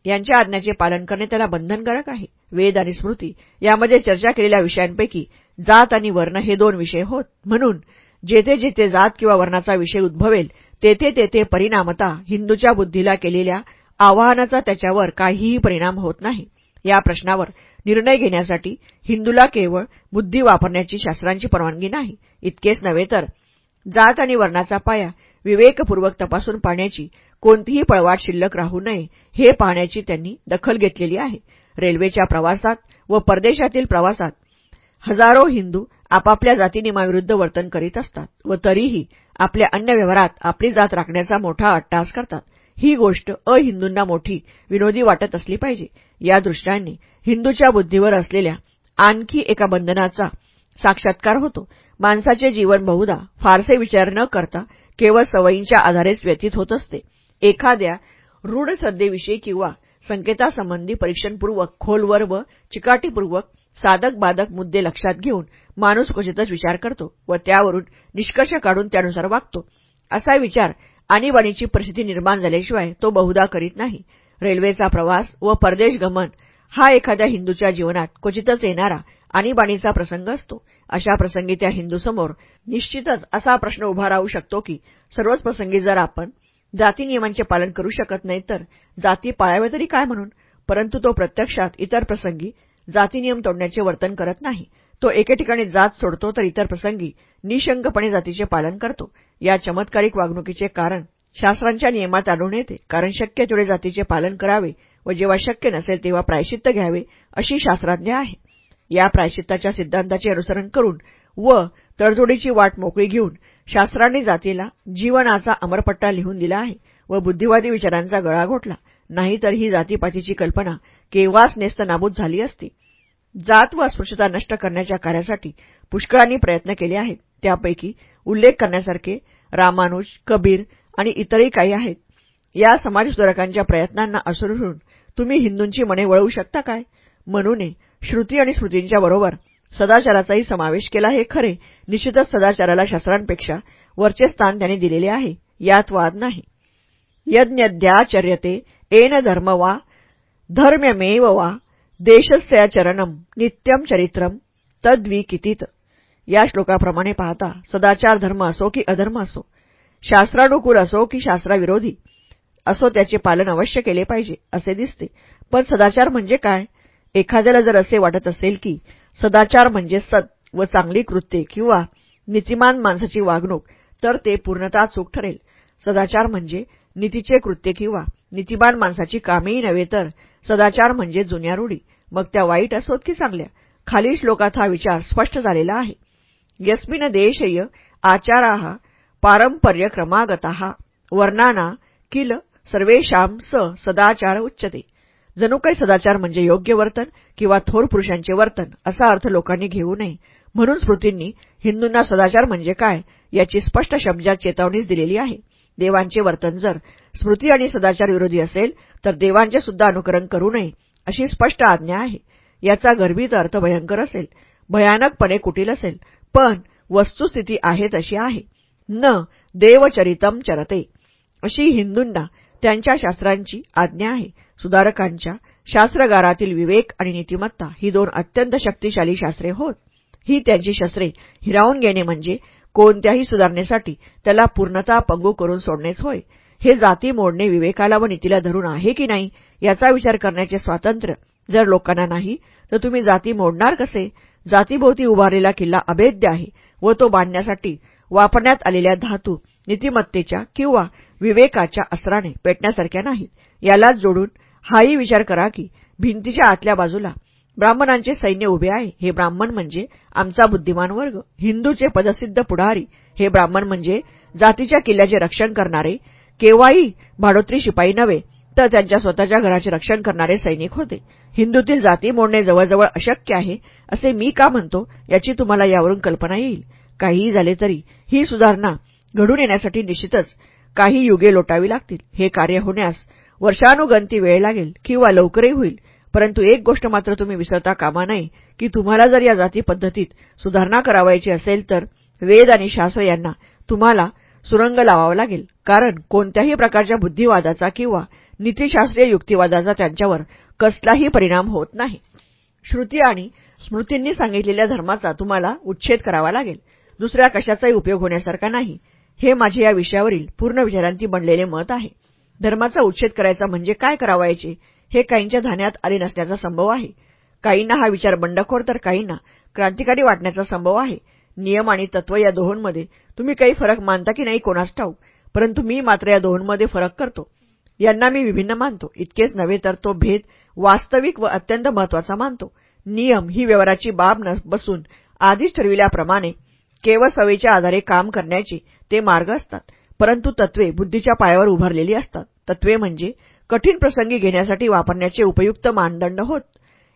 यांच्या आज्ञाचे पालन करणे त्याला बंधनकारक आहे। वेद आणि स्मृती यामध्ये चर्चा केलेल्या विषयांपैकी जात आणि वर्ण हे दोन विषय होत। म्हणून जेथे जेथे जात किंवा वर्णाचा विषय उद्भवेल तेथे तेथे परिणामता हिंदूच्या बुद्धीला केलेल्या आवाहनाचा त्याच्यावर काहीही परिणाम होत नाही। या प्रश्नावर निर्णय घेण्यासाठी हिंदूला केवळ बुद्धी वापरण्याची शास्त्रांची परवानगी नाही इतकेच नव्हे तर जात आणि वर्णाचा पाया विवेकपूर्वक तपासून पाहण्याची कोणतीही पळवाट शिल्लक राहू नये हे पाहण्याची त्यांनी दखल घेतलेली आहे. रेल्वेच्या प्रवासात व परदेशातील प्रवासात हजारो हिंदू आपापल्या जातीनिमाविरुद्ध वर्तन करीत असतात व तरीही आपल्या अन्य व्यवहारात आपली जात राखण्याचा मोठा अट्टास करतात. ही गोष्ट अहिंदूंना मोठी विनोदी वाटत असली पाहिजे. या दृष्ट्यांनी हिंदूच्या बुद्धीवर असलेल्या आणखी एका बंधनाचा साक्षात्कार होतो. माणसाचे जीवन बहुधा फारसे विचार न करता केवळ सवयींच्या आधारेच व्यतीत होत असते. एखाद्या रूढ श्रद्धेविषयी किंवा संकेतासंबंधी परीक्षणपूर्वक खोलवर व चिकाटीपूर्वक साधक बाधक मुद्दे लक्षात घेऊन माणूस क्वचितच विचार करतो व त्यावरून निष्कर्ष काढून त्यानुसार वागतो. असा विचार आणीबाणीची परिस्थिती निर्माण झाल्याशिवाय तो बहुधा करीत नाही. रेल्वेचा प्रवास व परदेश गमन हा एखाद्या हिंदूच्या जीवनात क्वचितच येणारा आणीबाणीचा प्रसंग असतो. अशा प्रसंगी त्या हिंदूसमोर निश्चितच असा प्रश्न उभा राहू शकतो की सर्वच प्रसंगी जर आपण जाती नियमांचे पालन करू शकत नाही तर जाती पाळाव्या तरी काय म्हणून? परंतु तो प्रत्यक्षात इतर प्रसंगी जाती नियम तोडण्याचे वर्तन करत नाही. तो एके ठिकाणी जात सोडतो तर इतर प्रसंगी निशंकपणे जातीचे पालन करतो. या चमत्कारिक वागणुकीचे कारण शास्त्रांच्या नियमात आढळून येते. कारण शक्य तेवढे जातीचे पालन करावे व जेव्हा शक्य नसेल तेव्हा प्रायश्चित्त घ्यावे अशी शास्त्राज्ञा आहे. या प्रायश्चित्ताच्या सिद्धांताचे अनुसरण करून व तडजोडीची वाट मोकळी घेऊन शास्त्रांनी जातीला जीवनाचा अमरपट्टा लिहून दिला आहे व बुद्धिवादी विचारांचा गळा घोटला. नाहीतर ही जातीपातीची कल्पना केव्हाच नेस्त नाबूद झाली असती. जात व अस्पृश्यता नष्ट करण्याच्या कार्यासाठी पुष्कळांनी प्रयत्न केले आहेत. त्यापैकी उल्लेख करण्यासारखे रामानुज कबीर आणि इतरही काही आहेत. या समाजसुधारकांच्या प्रयत्नांना असुरून तुम्ही हिंदूंची मने वळवू शकता काय? म्हणून श्रुती आणि स्मृतींच्या बरोबर सदाचाराचाही समावेश केला हे खरे. निश्चितच सदाचाराला शास्त्रांपेक्षा वरचे स्थान त्यांनी दिलेले आहे. यात वाद नाही. यज्ञद्याचर्यते एन धर्म वा धर्म्यमेव वा देशस्याचरणम नित्यम चरित्रम तद्विकितीत. या श्लोकाप्रमाणे पाहता सदाचार धर्म असो की अधर्म असो शास्त्रानुकूल असो की शास्त्राविरोधी? असो त्याचे पालन अवश्य केले पाहिजे असे दिसते. पण सदाचार म्हणजे काय? एखाद्याला जर असे वाटत असेल की सदाचार म्हणजे सत व चांगली कृत्ये किंवा नीतिमान माणसाची वागणूक तर ते पूर्णतः चूक ठरेल. सदाचार म्हणजे नीतीचे कृत्य किंवा नीतिमान माणसाची कामेही नव्हे तर सदाचार म्हणजे जुन्या रूढी. मग त्या वाईट असोत की चांगल्या? खाली श्लोकात हा विचार स्पष्ट झालेला आहे. यस्मिन देशय आचारा पारंपर्यक्रमागता वर्णाना किल सर्वेशाम स सदाचार उच्चते जणू काही सदाचार म्हणजे योग्य वर्तन किंवा थोर पुरुषांचे वर्तन असा अर्थ लोकांनी घेऊ नये. म्हणून स्मृतींनी हिंदूंना सदाचार म्हणजे काय याची स्पष्ट शब्दात चेतावणीच दिलेली आहे. देवांचे वर्तन जर स्मृती आणि सदाचार विरोधी असेल तर देवांचे सुद्धा अनुकरण करू नये अशी स्पष्ट आज्ञा आहे. याचा गर्भित अर्थ भयंकर असेल भयानकपणे कुटील असेल पण वस्तुस्थिती आहे तशी आहे. न देवचरितम चरते. अशी हिंदूंना त्यांच्या शास्त्रांची आज्ञा आहे. सुधारकांच्या शास्त्रगारातील विवेक आणि नीतिमत्ता ही दोन अत्यंत शक्तिशाली शास्त्रे होत. ही त्यांची शस्त्रे हिरावून घेणे म्हणजे कोणत्याही सुधारणेसाठी त्याला पूर्णता पंगू करून सोडणेच होय. हे जाती मोडणे विवेकाला व नीतीला धरून आहे की नाही याचा विचार करण्याचे स्वातंत्र्य जर लोकांना नाही तर तुम्ही जाती मोडणार कसे? जातीभोवती उभारलेला किल्ला अभेद्य आहे व तो बांधण्यासाठी वापरण्यात आलेल्या धातू नीतिमत्तेच्या किंवा विवेकाच्या असराने पेटण्यासारख्या नाहीत. यालाच जोडून हाही विचार करा की भिंतीच्या आतल्या बाजूला ब्राह्मणांचे सैन्य उभे आहे. हे ब्राह्मण म्हणजे आमचा बुद्धिमान वर्ग. हिंदूचे पदसिद्ध पुढारी हे ब्राह्मण म्हणजे जातीच्या किल्ल्याचे रक्षण करणारे केव्हाही भाडोत्री शिपाई नव्हे तर त्यांच्या स्वतःच्या घराचे रक्षण करणारे सैनिक होते. हिंदूतील जाती मोडणे जवळजवळ अशक्य आहे असे मी का म्हणतो याची तुम्हाला यावरून कल्पना येईल. काहीही झाले तरी ही सुधारणा घडून येण्यासाठी निश्चितच काही युगे लोटावी लागतील. हे कार्य होण्यास वर्षानुगंती वेळ लागेल किंवा लवकरही होईल परंतु एक गोष्ट मात्र तुम्ही विसरता कामा नये की तुम्हाला जर या जाती पद्धतीत सुधारणा करावायची असेल तर वेद आणि शास्त्र यांना तुम्हाला सुरंग लावावा लागेल. कारण कोणत्याही प्रकारच्या बुद्धिवादाचा किंवा नीतीशास्त्रीय युक्तिवादाचा त्यांच्यावर कसलाही परिणाम होत नाही. श्रुती आणि स्मृतींनी सांगितलेल्या धर्माचा तुम्हाला उच्छेद करावा लागेल. दुसऱ्या कशाचाही उपयोग होण्यासारखा नाही. हे माझे या विषयावरील पूर्ण विचारांती बनलेले मत आहे. धर्माचा उच्छेद करायचा म्हणजे काय करावायचे? हे काहींच्या ध्यानात आले नसण्याचा संभव आहे. काहींना हा विचार बंडखोर तर काहींना क्रांतिकारी वाटण्याचा संभव आहे. नियम आणि तत्व या दोहोंमध्ये तुम्ही काही फरक मानता की नाही कोणास ठाऊक. परंतु मी मात्र या दोहोंमध्ये फरक करतो. यांना मी विभिन्न मानतो. इतकेच नव्हे तर तो भेद वास्तविक व अत्यंत महत्त्वाचा मानतो. नियम ही व्यवहाराची बाब न बसून आधीच ठरविल्याप्रमाणे केवळ सवयीच्या आधारे काम करण्याचे ते मार्ग असतात. परंतु तत्वे बुद्धीच्या पायावर उभारलेली असतात. तत्वे म्हणजे कठीण प्रसंगी घेण्यासाठी वापरण्याचे उपयुक्त मानदंड होत.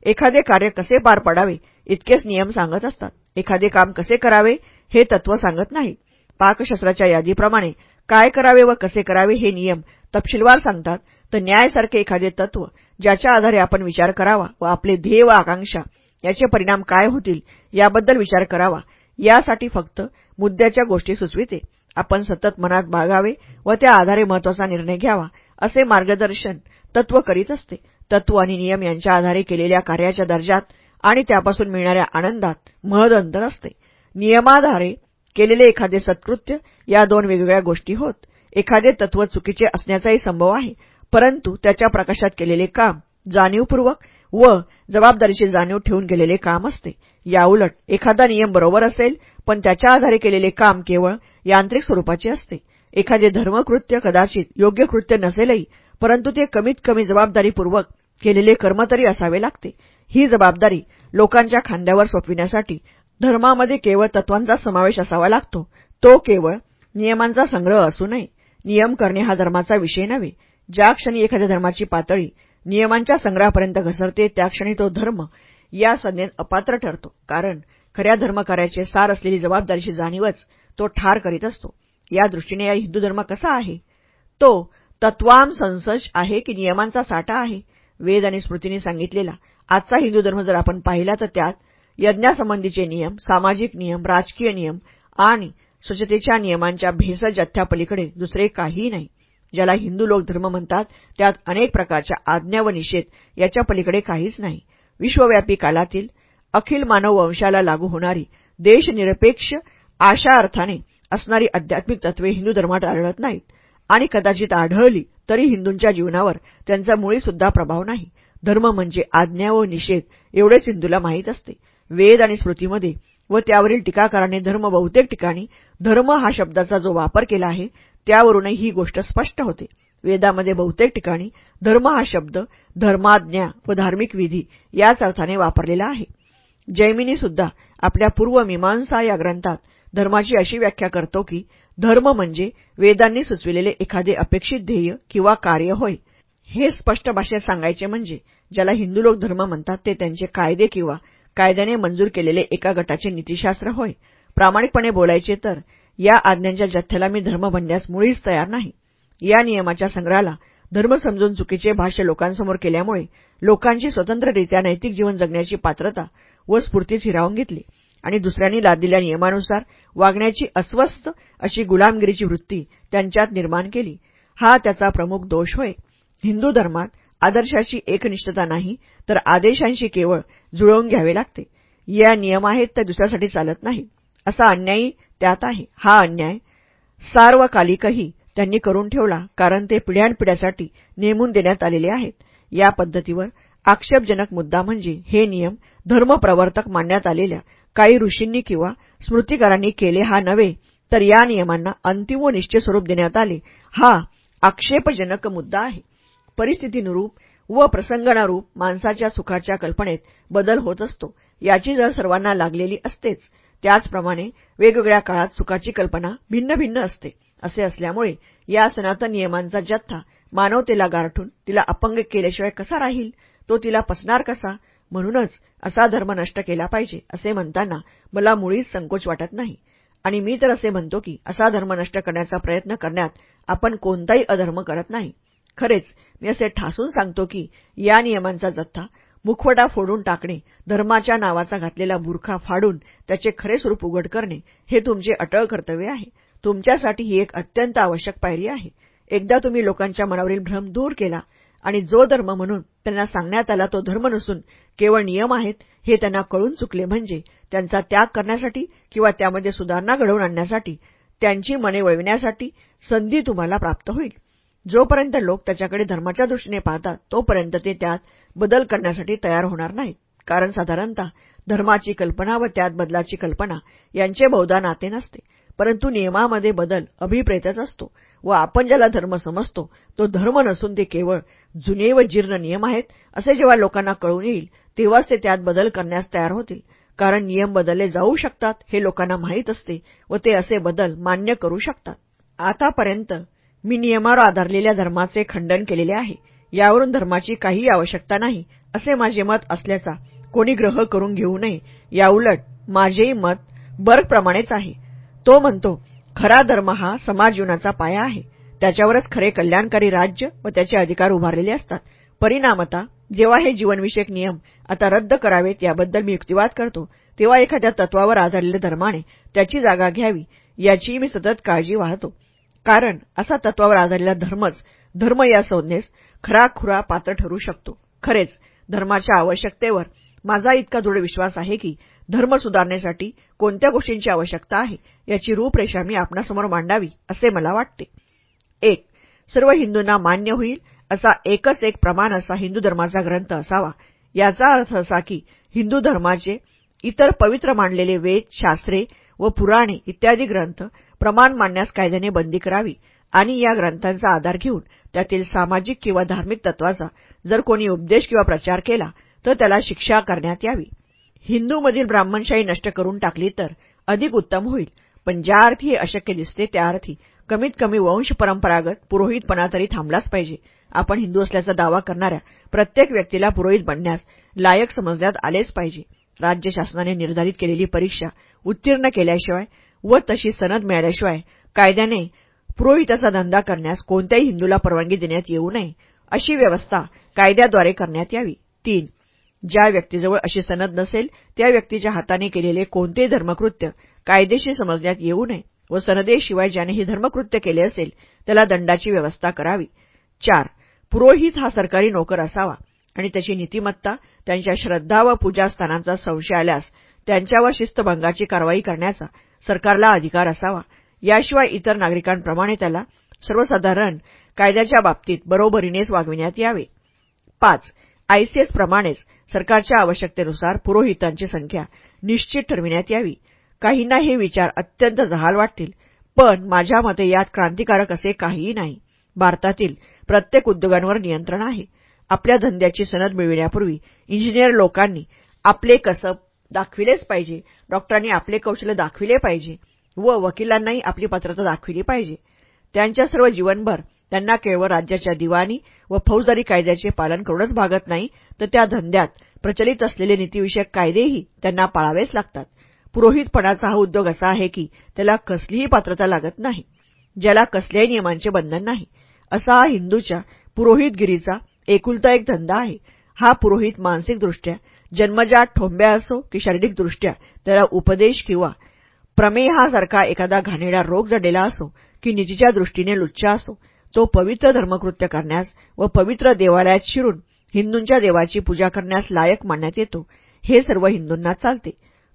एखादे कार्य कसे पार पडावे? इतकेच नियम सांगत असतात. एखादे काम कसे करावे हे तत्व सांगत नाही. पाकशास्त्राच्या यादीप्रमाणे काय करावे व कसे करावे हे नियम तपशीलवार सांगतात. तर न्यायासारखे एखादे तत्व ज्याच्या आधारे आपण विचार करावा व आपले ध्येय व आकांक्षा याचे परिणाम काय होतील याबद्दल विचार करावा. यासाठी फक्त मुद्द्याच्या गोष्टी सुचविते. आपण सतत मनात बाळगावे व त्या आधारे महत्त्वाचा निर्णय घ्यावा असे मार्गदर्शन तत्व करीत असते. तत्व आणि नियम यांच्या आधारे केलेल्या कार्याच्या दर्जात आणि त्यापासून मिळणाऱ्या आनंदात महद अंतर असते. नियमाधारे केलेले एखादे सत्कृत्य या दोन वेगवेगळ्या गोष्टी होत. एखादे तत्व चुकीचे असण्याचाही संभव आहे. परंतु त्याच्या प्रकाशात केलेले काम जाणीवपूर्वक व जबाबदारीची जाणीव ठेवून गेलेले काम असते. याउलट एखादा नियम बरोबर असेल पण त्याच्या आधारे केलेले काम केवळ यांत्रिक स्वरूपाचे असते. एखादे धर्मकृत्य कदाचित योग्य कृत्य नसेलही परंतु ते कमीत कमी जबाबदारीपूर्वक केलेले कर्म तरी असावे लागते. ही जबाबदारी लोकांच्या खांद्यावर सोपविण्यासाठी धर्मामध्ये केवळ तत्वांचा समावेश असावा लागतो. तो केवळ नियमांचा संग्रह असू नये. नियम करणे हा धर्माचा विषय नव्हे. ज्या क्षणी एखाद्या धर्माची पातळी नियमांच्या संग्रहापर्यंत घसरते त्या क्षणी तो धर्म या संज्ञेत अपात्र ठरतो. कारण खऱ्या धर्मकार्याचे सार असलेली जबाबदारीची जाणीवच तो ठार करीत असतो. या दृष्टीने या हिंदू धर्म कसा आहे? तो तत्वाम संसज आहे की नियमांचा साठा आहे? वेद आणि स्मृतीने सांगितलेला आजचा हिंदू धर्म जर आपण पाहिला तर त्यात यज्ञासंबंधीचे नियम सामाजिक नियम राजकीय नियम आणि स्वच्छतेच्या नियमांच्या भेस जथ्यापलीकडे दुसरे काहीही नाही. ज्याला हिंदू लोक धर्म म्हणतात त्यात अनेक प्रकारच्या आज्ञा व निषेध याच्या पलीकडे काहीच नाही. विश्वव्यापी कालातील अखिल मानव वंशाला लागू होणारी देशनिरपेक्ष आशा अर्थाने असणारी आध्यात्मिक तत्वे हिंदू धर्मात आढळत नाहीत आणि कदाचित आढळली तरी हिंदूंच्या जीवनावर त्यांचा मुळीसुद्धा प्रभाव नाही. धर्म म्हणजे आज्ञा व निषेध एवढेच हिंदूला माहीत असते. वेद आणि स्मृतीमध्ये व त्यावरील टीकाकाराने धर्म बहुतेक ठिकाणी धर्म हा शब्दाचा जो वापर केला आहे त्यावरूनही ही गोष्ट स्पष्ट होते. वेदामध्ये बहुतेक ठिकाणी धर्म हा शब्द धर्माज्ञा व धार्मिक विधी याच अर्थाने वापरलेला आहे. जैमिनीसुद्धा आपल्या पूर्वमीमांसा या ग्रंथात धर्माची अशी व्याख्या करतो की धर्म म्हणजे वेदांनी सुचविलेले एखादे अपेक्षित ध्येय किंवा कार्य होय. हे स्पष्ट भाषेत सांगायचे म्हणजे ज्याला हिंदू लोक धर्म म्हणतात ते त्यांचे कायदे किंवा कायद्याने मंजूर केलेले एका गटाचे नीतीशास्त्र होय. प्रामाणिकपणे बोलायचे तर या आज्ञांच्या जथ्याला मी धर्म बनण्यास मुळीच तयार नाही. या नियमाच्या संग्रहाला धर्म समजून चुकीचे भाष्य लोकांसमोर केल्यामुळे लोकांची स्वतंत्ररित्या नैतिक जीवन जगण्याची पात्रता व स्फूर्तीच हिरावून घेतली आणि दुसऱ्यांनी लादलेल्या नियमानुसार वागण्याची अस्वस्थ अशी गुलामगिरीची वृत्ती त्यांच्यात निर्माण केली. हा त्याचा प्रमुख दोष होय. हिंदू धर्मात आदर्शाशी एकनिष्ठता नाही तर आदेशांशी केवळ जुळवून घ्यावे लागते. या नियम आहेत तर दुसऱ्यासाठी चालत नाही असा अन्यायी त्यात आहे. हा अन्याय सार्वकालिकही त्यांनी करून ठेवला कारण ते पिढ्यानपिढ्यासाठी नेमून देण्यात आलेले आहेत. या पद्धतीवर आक्षेपजनक मुद्दा म्हणजे हे नियम धर्मप्रवर्तक मानण्यात आलेल्या काही ऋषींनी किंवा स्मृतिकारांनी केले हा नव्हे तर या नियमांना अंतिम व निश्चित स्वरूप देण्यात आले. हा आक्षेपजनक मुद्दा आहे. परिस्थितीनुरूप व प्रसंगानुरूप माणसाच्या सुखाच्या कल्पनेत बदल होत असतो. याची जर सर्वांना लागलेली असतेच त्याचप्रमाणे वेगवेगळ्या काळात सुखाची कल्पना भिन्न भिन्न असते. असे असल्यामुळे या सनातन नियमांचा जथ्था मानवतेला गारठून तिला अपंग केल्याशिवाय कसा राहील? तो तिला पसणार कसा? म्हणूनच असा धर्म नष्ट केला पाहिजे असे म्हणताना मला मुळीच संकोच वाटत नाही. आणि मी तर असे म्हणतो की असा धर्म नष्ट करण्याचा प्रयत्न करण्यात आपण कोणताही अधर्म करत नाही. खरेच मी असे ठासून सांगतो की या नियमांचा जथ्था मुखवटा फोडून टाकणे धर्माच्या नावाचा घातलेला बुरखा फाडून त्याचे खरे स्वरूप उघड करणे हे तुमचे अटळ कर्तव्य आहे. तुमच्यासाठी ही एक अत्यंत आवश्यक पायरी आहे. एकदा तुम्ही लोकांच्या मनावरील भ्रम दूर केला आणि जो धर्म म्हणून त्यांना सांगण्यात आला तो धर्म नसून केवळ नियम आहेत हे त्यांना कळून चुकले म्हणजे त्यांचा त्याग करण्यासाठी किंवा त्यामध्ये सुधारणा घडवून आणण्यासाठी त्यांची मने वळविण्यासाठी संधी तुम्हाला प्राप्त होईल. जोपर्यंत लोक त्याच्याकडे धर्माच्या दृष्टीने पाहतात तोपर्यंत ते त्यात बदल करण्यासाठी तयार होणार नाहीत. कारण साधारणतः धर्माची कल्पना व त्यात बदलाची कल्पना यांचे बहुधा नाते नसते. परंतु नियमामध्ये बदल अभिप्रेतच असतो व आपण ज्याला धर्म समजतो तो धर्म नसून ते केवळ जुने व जीर्ण नियम आहेत असे जेव्हा लोकांना कळून येईल तेव्हाच ते त्यात बदल करण्यास तयार होतील. कारण नियम बदलले जाऊ शकतात हे लोकांना माहीत असते व ते असे बदल मान्य करू शकतात. आतापर्यंत मी नियमावर आधारलेल्या धर्माचे खंडन केलेले आहे. यावरून धर्माची काहीही आवश्यकता नाही असे माझे मत असल्याचा कोणी ग्रह करून घेऊ नये याउलट माझेही मत बर्गप्रमाणेच आहे. तो म्हणतो खरा धर्म हा समाजजीवनाचा पाया आहे. त्याच्यावरच खरे कल्याणकारी राज्य व त्याचे अधिकार उभारलेले असतात. परिणामता जेव्हा हे जीवनविषयक नियम आता रद्द करावेत याबद्दल मी युक्तिवाद करतो तेव्हा एखाद्या तत्वावर आधारलेल्या धर्माने त्याची जागा घ्यावी याचीही मी सतत काळजी वाहतो. कारण असा तत्वावर आधारलेला धर्मच धर्म या संज्ञेस खराखुरा पात्र ठरू शकतो. खरेच धर्माच्या आवश्यकतेवर माझा इतका दृढ विश्वास आहे की धर्म सुधारण्यासाठी कोणत्या गोष्टींची आवश्यकता आहे याची रूपरेषा मी आपणासमोर मांडावी असे मला वाटते. एक सर्व हिंदूंना मान्य होईल असा एकच एक प्रमाण असा हिंदू धर्माचा ग्रंथ असावा. याचा अर्थ असा की हिंदू धर्माचे इतर पवित्र मानलेले वेद शास्त्रे व पुराणे इत्यादी ग्रंथ प्रमाण मांडण्यास कायद्याने बंदी करावी आणि या ग्रंथांचा आधार घेऊन त्यातील सामाजिक किंवा धार्मिक तत्वाचा जर कोणी उपदेश किंवा प्रचार केला तर त्याला शिक्षा करण्यात यावी. हिंदूमधील ब्राह्मणशाही नष्ट करून टाकली तर अधिक उत्तम होईल. पण ज्या अर्थी हे अशक्य दिसते त्या अर्थी कमीत कमी वंश परंपरागत पुरोहितपणा तरी थांबलाच पाहिजे. आपण हिंदू असल्याचा दावा करणाऱ्या प्रत्येक व्यक्तीला पुरोहित बनण्यास लायक समजण्यात आलेच पाहिजे. राज्य शासनाने निर्धारित केलेली परीक्षा उत्तीर्ण केल्याशिवाय व तशी सनद मिळाल्याशिवाय कायद्याने पुरोहिताचा धंदा करण्यास कोणत्याही हिंदूला परवानगी देण्यात येऊ नये अशी व्यवस्था कायद्याद्वारे करण्यात यावी. तीन ज्या व्यक्तीजवळ अशी सनद नसेल त्या व्यक्तीच्या हाताने केलेले कोणतेही धर्मकृत्य कायदेशीर समजण्यात येऊ नये व सनदेशिवाय ज्याने हे धर्मकृत्य केले असेल त्याला दंडाची व्यवस्था करावी. चार पुरोहित हा सरकारी नोकर असावा आणि त्याची नीतिमत्ता त्यांच्या श्रद्धा व पूजास्थानांचा संशय आल्यास त्यांच्यावर शिस्तभंगाची कारवाई करण्याचा सरकारला अधिकार असावा. याशिवाय इतर नागरिकांप्रमाणे त्याला सर्वसाधारण कायद्याच्या बाबतीत बरोबरीनेच वागविण्यात यावे. पाच आयसीएसप्रमाणेच सरकारच्या आवश्यकतेनुसार पुरोहितांची संख्या निश्चित ठरविण्यात यावी. काहींना हे विचार अत्यंत जहाल वाटतील पण माझ्या मते यात क्रांतिकारक असे काहीही नाही. भारतातील प्रत्येक उद्योगांवर नियंत्रण आहे. आपल्या धंद्याची सनद मिळविण्यापूर्वी इंजिनियर लोकांनी आपले कसब दाखविलेच पाहिजे. डॉक्टरांनी आपले कौशल्य दाखविले पाहिजे व वकिलांनाही आपली पात्रता दाखविली पाहिजे. त्यांच्या सर्व जीवनभर त्यांना केवळ राज्याच्या दिवाणी व फौजदारी कायद्याचे पालन करूनच भागत नाही तर त्या धंद्यात प्रचलित असलेले नीतीविषयक कायदेही त्यांना पाळावेच लागतात. पुरोहितपणाचा हा उद्योग असा आहे की त्याला कसलीही पात्रता लागत नाही ज्याला कसल्याही नियमांचे बंधन नाही. असा हा हिंदूच्या पुरोहितगिरीचा एकुलता एक धंदा आहे. हा पुरोहित मानसिकदृष्ट्या जन्मजात ठोंब्या असो की शारीरिकदृष्ट्या त्याला उपदेश किंवा प्रमेहासारखा एखादा घाणेडा रोग जडलेला असो की निजीच्या दृष्टीने लुच्चा असो तो पवित्र धर्मकृत्य करण्यास व पवित्र देवालयात शिरून हिंदूंच्या देवाची पूजा करण्यास लायक मानण्यात येतो हे सर्व हिंदूंना चालते.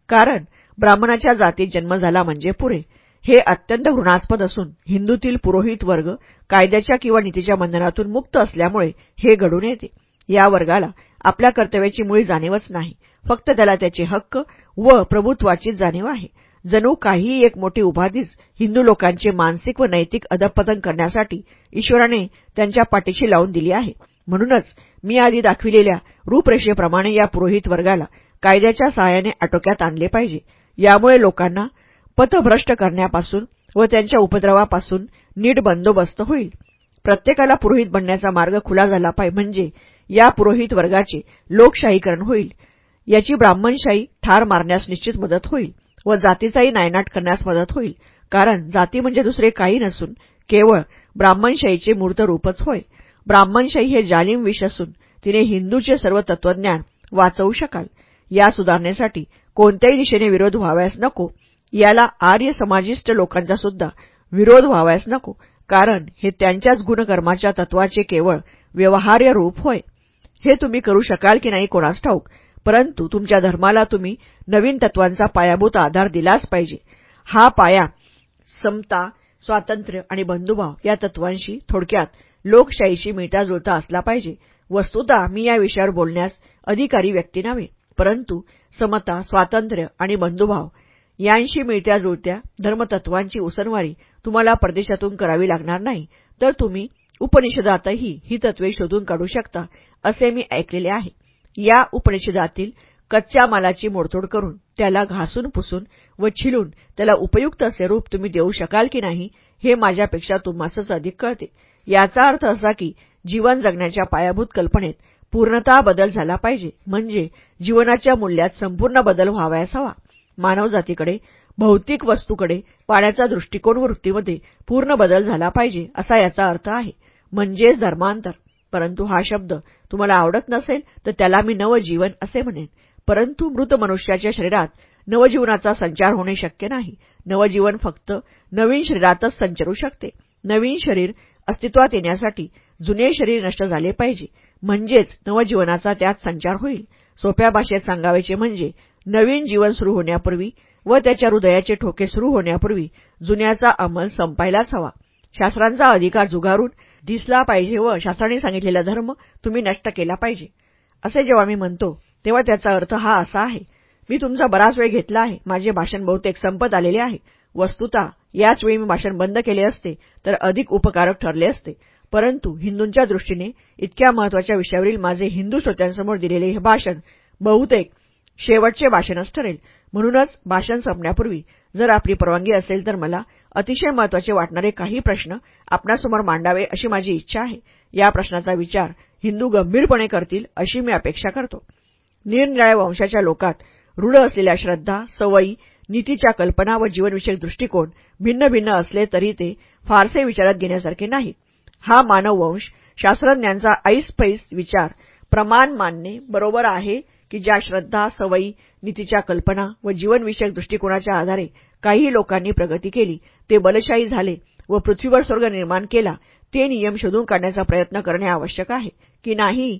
कारण ब्राह्मणाच्या जातीत जन्म झाला म्हणजे पुरे हे अत्यंत घृणास्पद असून हिंदूतील पुरोहित वर्ग कायद्याच्या किंवा नीतीच्या बंधनातून मुक्त असल्यामुळे हे घडून येते. या वर्गाला आपल्या कर्तव्याची मुळी जाणीवच नाही. फक्त त्याला त्याचे हक्क व प्रभुत्वाचीच जाणीव आहे. जणू काहीही एक मोठी उपाधीच हिंदू लोकांचे मानसिक व नैतिक अधपतन करण्यासाठी ईश्वराने त्यांच्या पाठीशी लावून दिली आहे. म्हणूनच मी आधी दाखविलेल्या रूपरेषेप्रमाणे या पुरोहित वर्गाला कायद्याच्या सहाय्याने आटोक्यात आणले पाहिजे. यामुळे लोकांना पथभ्रष्ट करण्यापासून व त्यांच्या उपद्रवापासून नीट बंदोबस्त होईल. प्रत्येकाला पुरोहित बनण्याचा मार्ग खुला झाला पाहिजे. म्हणजे या पुरोहित वर्गाचे लोकशाहीकरण होईल. याची ब्राह्मणशाही ठार मारण्यास निश्चित मदत होईल व जातीचाही नायनाट करण्यास मदत होईल. कारण जाती म्हणजे दुसरे काही नसून केवळ ब्राह्मणशाहीचे मूर्त रूपच होय. ब्राह्मणशाही हे जालिम विष असून तिने हिंदूचे सर्व तत्वज्ञान वाचवू शकाल. या सुधारणेसाठी कोणत्याही दिशेने विरोध व्हावयास नको. याला आर्य समाजिष्ट लोकांचा सुद्धा विरोध व्हावयास नको. कारण हे त्यांच्याच गुणकर्माच्या तत्वाचे केवळ व्यवहार्य रूप होय. हे तुम्ही करू शकाल की नाही कोणास ठाऊक. परंतु तुमच्या धर्माला तुम्ही नवीन तत्वांचा पायाभूत आधार दिलाच पाहिजे. हा पाया समता स्वातंत्र्य आणि बंधुभाव या तत्वांशी थोडक्यात लोकशाहीशी मिळता जुळता असला पाहिजे. वस्तुता मी या विषयावर बोलण्यास अधिकारी व्यक्ती नव्हे परंतु समता स्वातंत्र्य आणि बंधुभाव यांशी मिळत्या जुळत्या धर्मतत्वांची उसनवारी तुम्हाला परदेशातून करावी लागणार नाही. तर तुम्ही उपनिषदातही ही तत्वे शोधून काढू शकता असे मी ऐकलेले आहे. या उपनिषदातील कच्च्या मालाची मोडतोड करून त्याला घासून पुसून व छिलून त्याला उपयुक्त असे रूप तुम्ही देऊ शकाल की नाही हे माझ्यापेक्षा तुम्हासच अधिक कळते. याचा अर्थ असा की जीवन जगण्याच्या पायाभूत कल्पनेत पूर्णतः बदल झाला पाहिजे. म्हणजे जीवनाच्या मूल्यात संपूर्ण बदल व्हावयास हवा. मानवजातीकडे भौतिक वस्तूकडे पाण्याचा दृष्टिकोन वृत्तीमध्ये पूर्ण बदल झाला पाहिजे असा याचा अर्थ आहे. म्हणजेच धर्मांतर. परंतु हा शब्द तुम्हाला आवडत नसेल तर त्याला मी नवजीवन असे म्हणेन. परंतु मृत मनुष्याच्या शरीरात नवजीवनाचा संचार होणे शक्य नाही. नवजीवन फक्त नवीन शरीरातच संचरू शकते. नवीन शरीर अस्तित्वात येण्यासाठी जुने शरीर नष्ट झाले पाहिजे. म्हणजेच नवजीवनाचा त्यात संचार होईल. सोप्या भाषेत सांगावायचे म्हणजे नवीन जीवन सुरू होण्यापूर्वी व त्याच्या हृदयाचे ठोके सुरू होण्यापूर्वी जुन्याचा अंमल संपायलाच हवा. शास्त्रांचा अधिकार जुगारून दिसला पाहिजे व शास्त्रांनी सांगितलेला धर्म तुम्ही नष्ट केला पाहिजे. असे जेव्हा मी म्हणतो तेव्हा त्याचा अर्थ हा असा आहे मी तुमचा बराच वेळ घेतला आहे माझे भाषण बहुतेक संपत आलेले आहे. वस्तुता याच वेळी मी भाषण बंद केले असते तर अधिक उपकारक ठरले असते. परंतु हिंदूंच्या दृष्टीने इतक्या महत्त्वाच्या विषयावरील माझे हिंदू श्रोत्यांसमोर दिलेले हे भाषण बहुतेक शेवटचे भाषणच ठरेल. म्हणूनच भाषण संपण्यापूर्वी जर आपली परवानगी असेल तर मला अतिशय महत्त्वाचे वाटणारे काही प्रश्न आपणासमोर मांडावे अशी माझी इच्छा आहे. या प्रश्नाचा विचार हिंदू गंभीरपणे करतील अशी मी अपेक्षा करतो. निरनिराळ्या वंशाच्या लोकात रूढ असलेल्या श्रद्धा सवयी नीतीच्या कल्पना व जीवनविषयक दृष्टिकोन भिन्न भिन्न असले तरी ते फारसे विचारात घेण्यासारखे नाही. हा मानव वंश शास्त्रज्ञांचा ऐसपैस विचार प्रमाण मानणे बरोबर आहे की ज्या श्रद्धा सवयी नीतीच्या कल्पना व जीवनविषयक दृष्टिकोनाच्या आधारे काही लोकांनी प्रगती केली ते बलशाही झाले व पृथ्वीवर स्वर्ग निर्माण केला ते नियम शोधून काढण्याचा प्रयत्न करणे आवश्यक आहे. की नाही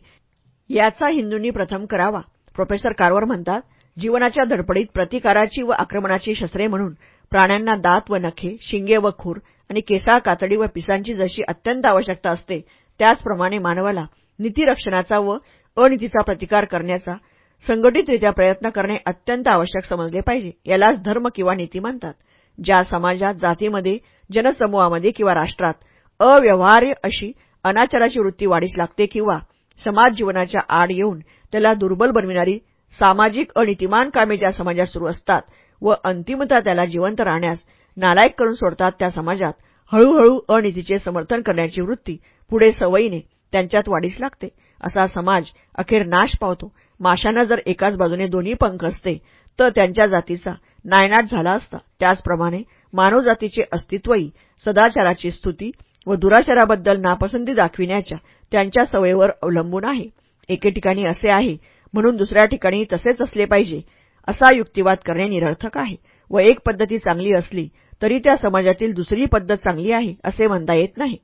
याचा हिंदूंनी प्रथम करावा. प्रोफेसर कारवर म्हणतात जीवनाच्या धडपडीत प्रतिकाराची व आक्रमणाची शस्त्रे म्हणून प्राण्यांना दात व नखे शिंगे व खूर आणि केसाळ कातडी व पिसांची जशी अत्यंत आवश्यकता असते त्याचप्रमाणे मानवाला नीतीरक्षणाचा व अनितीचा प्रतिकार करण्याचा संघटितरित्या प्रयत्न करणे अत्यंत आवश्यक समजले पाहिजे. यालाच धर्म किंवा नीती म्हणतात. ज्या समाजात जातीमध्ये जनसमूहामध्ये किंवा राष्ट्रात अव्यवहार्य अशी अनाचाराची वृत्ती वाढीस लागते किंवा समाज जीवनाच्या आड येऊन त्याला दुर्बल बनविणारी सामाजिक अनितिमान कामे ज्या समाजात सुरू असतात व अंतिमता त्याला जिवंत राहण्यास नालायक करून सोडतात त्या समाजात हळूहळू अनितीचे समर्थन करण्याची वृत्ती पुढे सवयीने त्यांच्यात वाढीस लागते. असा समाज अखेर नाश पावतो. माशांना जर एकाच बाजूने दोन्ही पंख असते तर त्यांच्या जातीचा नायनाट झाला असता. त्याचप्रमाणे मानवजातीचे अस्तित्वही सदाचाराची स्तुती व दुराचाराबद्दल नापसंती दाखविण्याच्या त्यांच्या सवयीवर अवलंबून आहे. एके ठिकाणी असे आहे म्हणून दुसऱ्या ठिकाणी तसेच असले पाहिजे असा युक्तिवाद करणे निरर्थक आहे व एक पद्धती चांगली असली तरी त्या समाजातील दुसरी पद्धत चांगली आहे असे म्हणता येत नाही.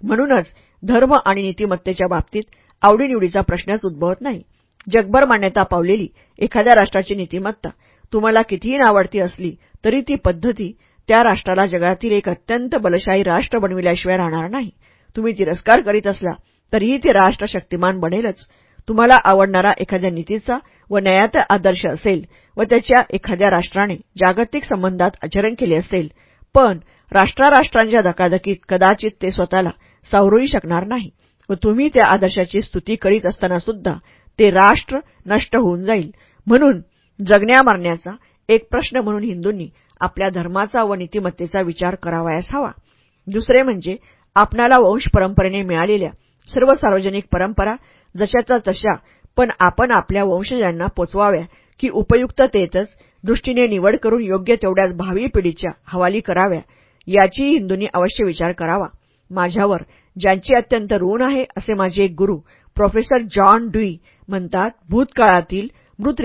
म्हणूनच धर्म आणि नीतिमत्तेच्या बाबतीत आवडीनिवडीचा प्रश्नच उद्भवत नाही. जगभर मान्यता पावलेली एखाद्या राष्ट्राची नीतिमत्ता तुम्हाला कितीही नावडती असली तरी ती पद्धती त्या राष्ट्राला जगातील एक अत्यंत बलशाही राष्ट्र बनविल्याशिवाय राहणार नाही. तुम्ही तिरस्कार करीत असला तरीही ते राष्ट्र शक्तिमान बनेलच. तुम्हाला आवडणारा एखाद्या नीतीचा व न्यायाचा आदर्श असेल व त्याच्या एखाद्या राष्ट्राने जागतिक संबंधात आचरण केले असेल पण राष्ट्राराष्ट्रांच्या धकाधकीत कदाचित ते स्वतःला सावरूही शकणार नाही व तुम्ही त्या आदर्शाची स्तुती करीत असताना सुद्धा ते राष्ट्र नष्ट होऊन जाईल. म्हणून जगण्या मारण्याचा एक प्रश्न म्हणून हिंदूंनी आपल्या धर्माचा व नीतिमत्तेचा विचार करावयास हवा. दुसरे म्हणजे आपणाला वंश परंपरेने मिळालेल्या सर्व सार्वजनिक परंपरा जशाच्या तशा पण आपण आपल्या वंशजांना पोचवाव्या की उपयुक्ततेतच दृष्टीने निवड करून योग्य तेवढ्याच भावी पिढीच्या हवाली कराव्या याचीही हिंदूंनी अवश्य विचार करावा. माझ्यावर ज्यांची अत्यंत ऋण आहे असे माझे एक गुरु प्रोफेसर जॉन ड्युई म्हणतात भूतकाळातील मृत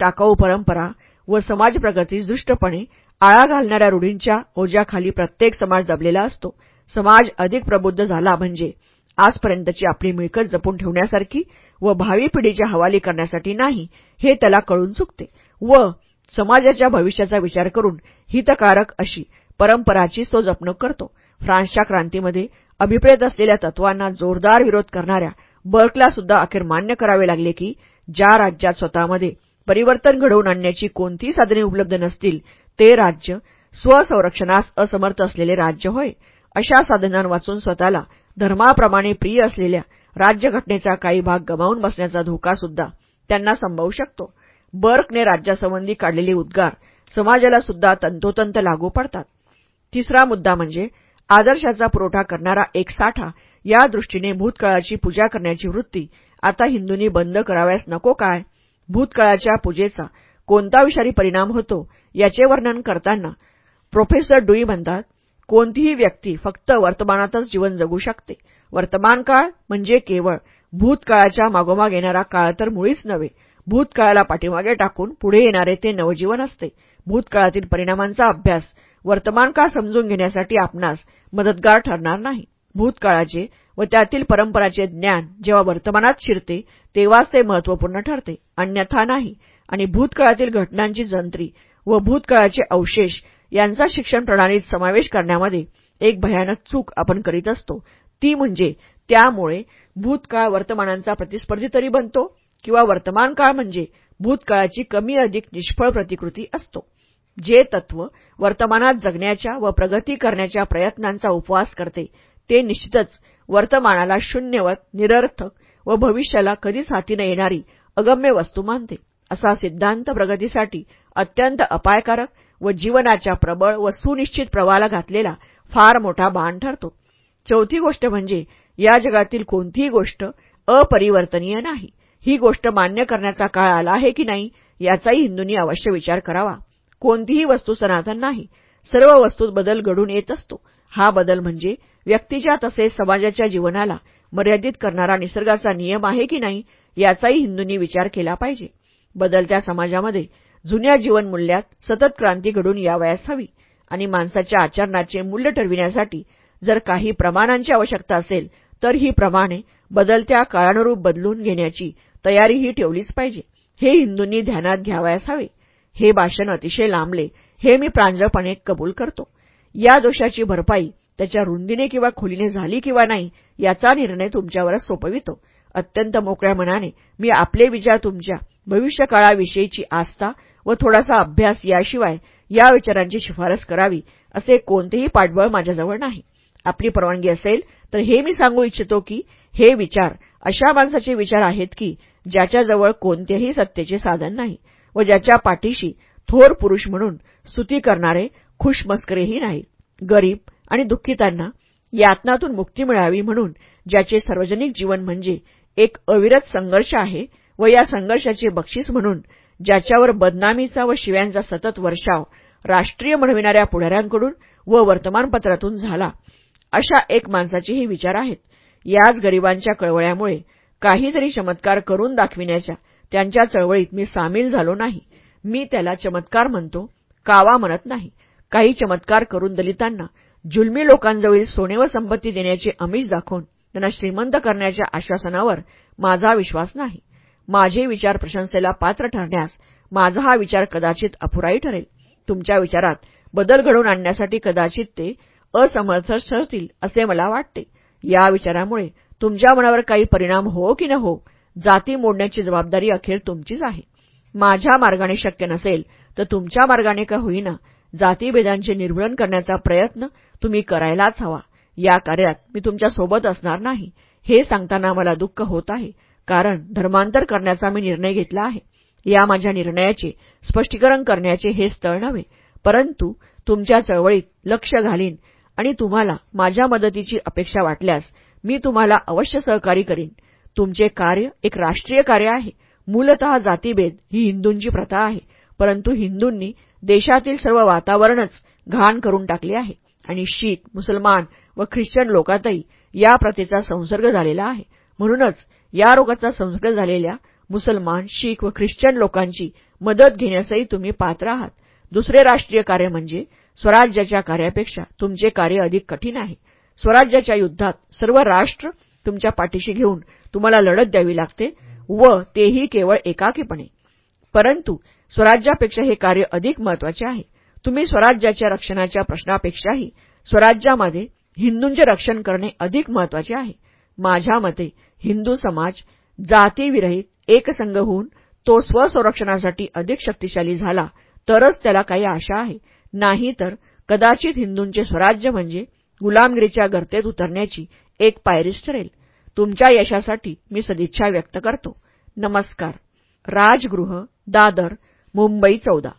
टाकाऊ परंपरा व समाज प्रगतीस दृष्टपणे आळा घालणाऱ्या रूढींच्या ओझ्याखाली प्रत्येक समाज दबलेला असतो. समाज अधिक प्रबुद्ध झाला म्हणजे आजपर्यंतची आपली मिळकत जपून ठेवण्यासारखी व भावी पिढीच्या हवाली करण्यासाठी नाही हे त्याला कळून चुकते. व समाजाच्या भविष्याचा विचार करून हितकारक अशी परंपराचीच तो जपणूक करतो. फ्रान्सच्या क्रांतीमध्ये अभिप्रेत असलेल्या तत्वांना जोरदार विरोध करणाऱ्या बर्कला सुद्धा अखेर मान्य करावे लागले की ज्या राज्यात स्वतःमध्ये परिवर्तन घडवून आणण्याची कोणतीही साधने उपलब्ध नसतील ते राज्य स्वसंरक्षणास असमर्थ असलेले राज्य होय अशा साधनांवाचून स्वतःला धर्माप्रमाणे प्रिय असलेल्या राज्यघटनेचा काही भाग गमावून बसण्याचा धोका सुद्धा त्यांना संभवू शकतो. बर्कने राज्यासंबंधी काढलेले उद्गार समाजाला सुद्धा तंतोतंत लागू पडतात. तिसरा मुद्दा म्हणजे आदर्शाचा पुरवठा करणारा एक साठा या दृष्टीने भूतकाळाची पूजा करण्याची वृत्ती आता हिंदूंनी बंद कराव्यास नको काय? भूतकाळाच्या पूजेचा कोणता विषारी परिणाम होतो याचे वर्णन करताना प्रोफेसर डुई म्हणतात कोणतीही व्यक्ती फक्त वर्तमानातच जीवन जगू शकते. वर्तमान काळ म्हणजे केवळ भूतकाळाच्या मागोमाग येणारा काळ तर मुळीच नव्हे. भूतकाळाला पाठीमागे टाकून पुढे येणारे ते नवजीवन असते. भूतकाळातील परिणामांचा अभ्यास वर्तमान काळ समजून घेण्यासाठी आपणास मदतगार ठरणार नाही. भूतकाळाचे व त्यातील परंपराचे ज्ञान जेव्हा वर्तमानात शिरते तेव्हाच ते महत्त्वपूर्ण ठरते. अन्यथा नाही. आणि भूतकाळातील घटनांची जंत्री व भूतकाळाचे अवशेष यांचा शिक्षण प्रणालीत समावेश करण्यामध्ये एक भयानक चूक आपण करीत असतो. ती म्हणजे त्यामुळे भूतकाळ वर्तमानांचा प्रतिस्पर्धी तरी बनतो किंवा वर्तमान काळ म्हणजे भूतकाळाची कमी अधिक निष्फळ प्रतिकृती असतो. जे तत्व वर्तमानात जगण्याच्या व प्रगती करण्याच्या प्रयत्नांचा उपवास करते ते निश्चितच वर्तमानाला शून्यवत निरर्थक व भविष्याला कधीच हाती न येणारी अगम्य वस्तू मानते. असा सिद्धांत प्रगतीसाठी अत्यंत अपायकारक व जीवनाच्या प्रबळ व सुनिश्चित प्रवाहाला घातलेला फार मोठा बाण ठरतो. चौथी गोष्ट म्हणजे या जगातील कोणतीही गोष्ट अपरिवर्तनीय नाही. ही गोष्ट मान्य करण्याचा काळ आला आहे की नाही याचाही हिंदूंनी अवश्य विचार करावा. कोणतीही वस्तू सनातन नाही. सर्व वस्तूत बदल घडून येत असतो. हा बदल म्हणजे व्यक्तीच्या तसेच समाजाच्या जीवनाला मर्यादित करणारा निसर्गाचा नियम आहे की नाही याचाही हिंदूंनी विचार केला पाहिजे. बदलत्या समाजामध्ये जुन्या जीवनमूल्यात सतत क्रांती घडून यावयास हवी आणि माणसाच्या आचरणाचे मूल्य ठरविण्यासाठी जर काही प्रमाणांची आवश्यकता असेल तर ही प्रमाणे बदलत्या काळानुरूप बदलून घेण्याची तयारीही ठेवलीच पाहिजे. हे हिंदूंनी ध्यानात घ्यावयास हवे. हे भाषण अतिशय लांबले हे मी प्रांजळपणे कबूल करतो. या दोषाची भरपाई त्याच्या रुंदीने किंवा खोलीने झाली किंवा नाही याचा निर्णय तुमच्यावरच सोपवितो. अत्यंत मोकळ्या मनाने मी आपले विचार तुमच्या भविष्यकाळाविषयीची आस्था व थोडासा अभ्यास याशिवाय या विचारांची शिफारस करावी असे कोणतेही पाठबळ माझ्याजवळ नाही. आपली परवानगी असेल तर हे मी सांगू इच्छितो की हे विचार अशा माणसाचे विचार आहेत की ज्याच्याजवळ कोणतेही सत्तेचे साधन नाही व ज्याच्या पाठीशी थोर पुरुष म्हणून स्तुती करणारे खुशमस्करेही नाहीत. गरीब आणि दुःखितांना यातनातून मुक्ती मिळावी म्हणून ज्याचे सार्वजनिक जीवन म्हणजे एक अविरत संघर्ष आहे व या संघर्षाचे बक्षीस म्हणून ज्याच्यावर बदनामीचा व शिव्यांचा सतत वर्षाव राष्ट्रीय म्हणविणाऱ्या पुढाऱ्यांकडून व वर्तमानपत्रातून झाला अशा एक माणसाचे हे विचार आहेत. याच गरिबांच्या कळवळ्यामुळे काहीतरी चमत्कार करून दाखविण्याच्या त्यांच्या चळवळीत मी सामील झालो नाही. मी त्याला चमत्कार म्हणतो कावा म्हणत नाही. काही चमत्कार करून दलितांना जुलमी लोकांजवळील सोने व संपत्ती देण्याचे अमिष दाखवून त्यांना श्रीमंत करण्याच्या आश्वासनावर माझा विश्वास नाही. माझे विचार प्रशंसेला पात्र ठरण्यास माझा हा विचार कदाचित अपुराही ठरेल. तुमच्या विचारात बदल घडवून आणण्यासाठी कदाचित ते असमर्थ ठरतील असे मला वाटते. या विचारामुळे तुमच्या मनावर काही परिणाम हो की न हो जाती मोडण्याची जबाबदारी अखेर तुमचीच आहे. माझ्या मार्गाने शक्य नसेल तर तुमच्या मार्गाने का होईना जातीभेदांचे निर्मूलन करण्याचा प्रयत्न तुम्ही करायलाच हवा. या कार्यात मी तुमच्यासोबत असणार नाही. हे सांगताना मला दुःख होत आहे. कारण धर्मांतर करण्याचा मी निर्णय घेतला आहे. या माझ्या निर्णयाचे स्पष्टीकरण करण्याचे हे स्थळ नव्हे. परंतु तुमच्या चळवळीत लक्ष घालीन आणि तुम्हाला माझ्या मदतीची अपेक्षा वाटल्यास मी तुम्हाला अवश्य सहकार्य करीन. तुमचे कार्य एक राष्ट्रीय कार्य आहे. मूलत जातीभेद ही हिंदूंची प्रथा आहे. परंतु हिंदूंनी देशातील सर्व वातावरणच घाण करून टाकले आहे आणि शीख मुसलमान व ख्रिश्चन लोकातही या प्रथेचा संसर्ग झालेला आहे. म्हणूनच या रोगाचा संसर्ग झालेल्या मुसलमान शीख व ख्रिश्चन लोकांची मदत घेण्यासही तुम्ही पात्र आहात. दुसरे राष्ट्रीय कार्य म्हणजे स्वराज्याच्या कार्यापेक्षा तुमचे कार्य अधिक कठीण आहे. स्वराज्याच्या युद्धात सर्व राष्ट्र तुमच्या पाठीशी घेऊन तुम्हाला लढत द्यावी लागते व तेही केवळ एकाकीपणे. परंतु स्वराज्यापेक्षा हे कार्य अधिक महत्त्वाचे आहे. तुम्ही स्वराज्याच्या रक्षणाच्या प्रश्नापेक्षाही स्वराज्यामध्ये हिंदूंचे रक्षण करणे अधिक महत्त्वाचे आहे. माझ्या मते हिंदू समाज जातीविरहित एकसंघ होऊन तो स्वसंरक्षणासाठी अधिक शक्तिशाली झाला तरच त्याला काही आशा आहे. नाही तर कदाचित हिंदूंचे स्वराज्य म्हणजे गुलामगिरीच्या गर्तेत उतरण्याची एक पायरीच ठरेल तुमच्या यशासाठी मी सदिच्छा व्यक्त करतो. नमस्कार. राजगृह दादर मुंबई चौदा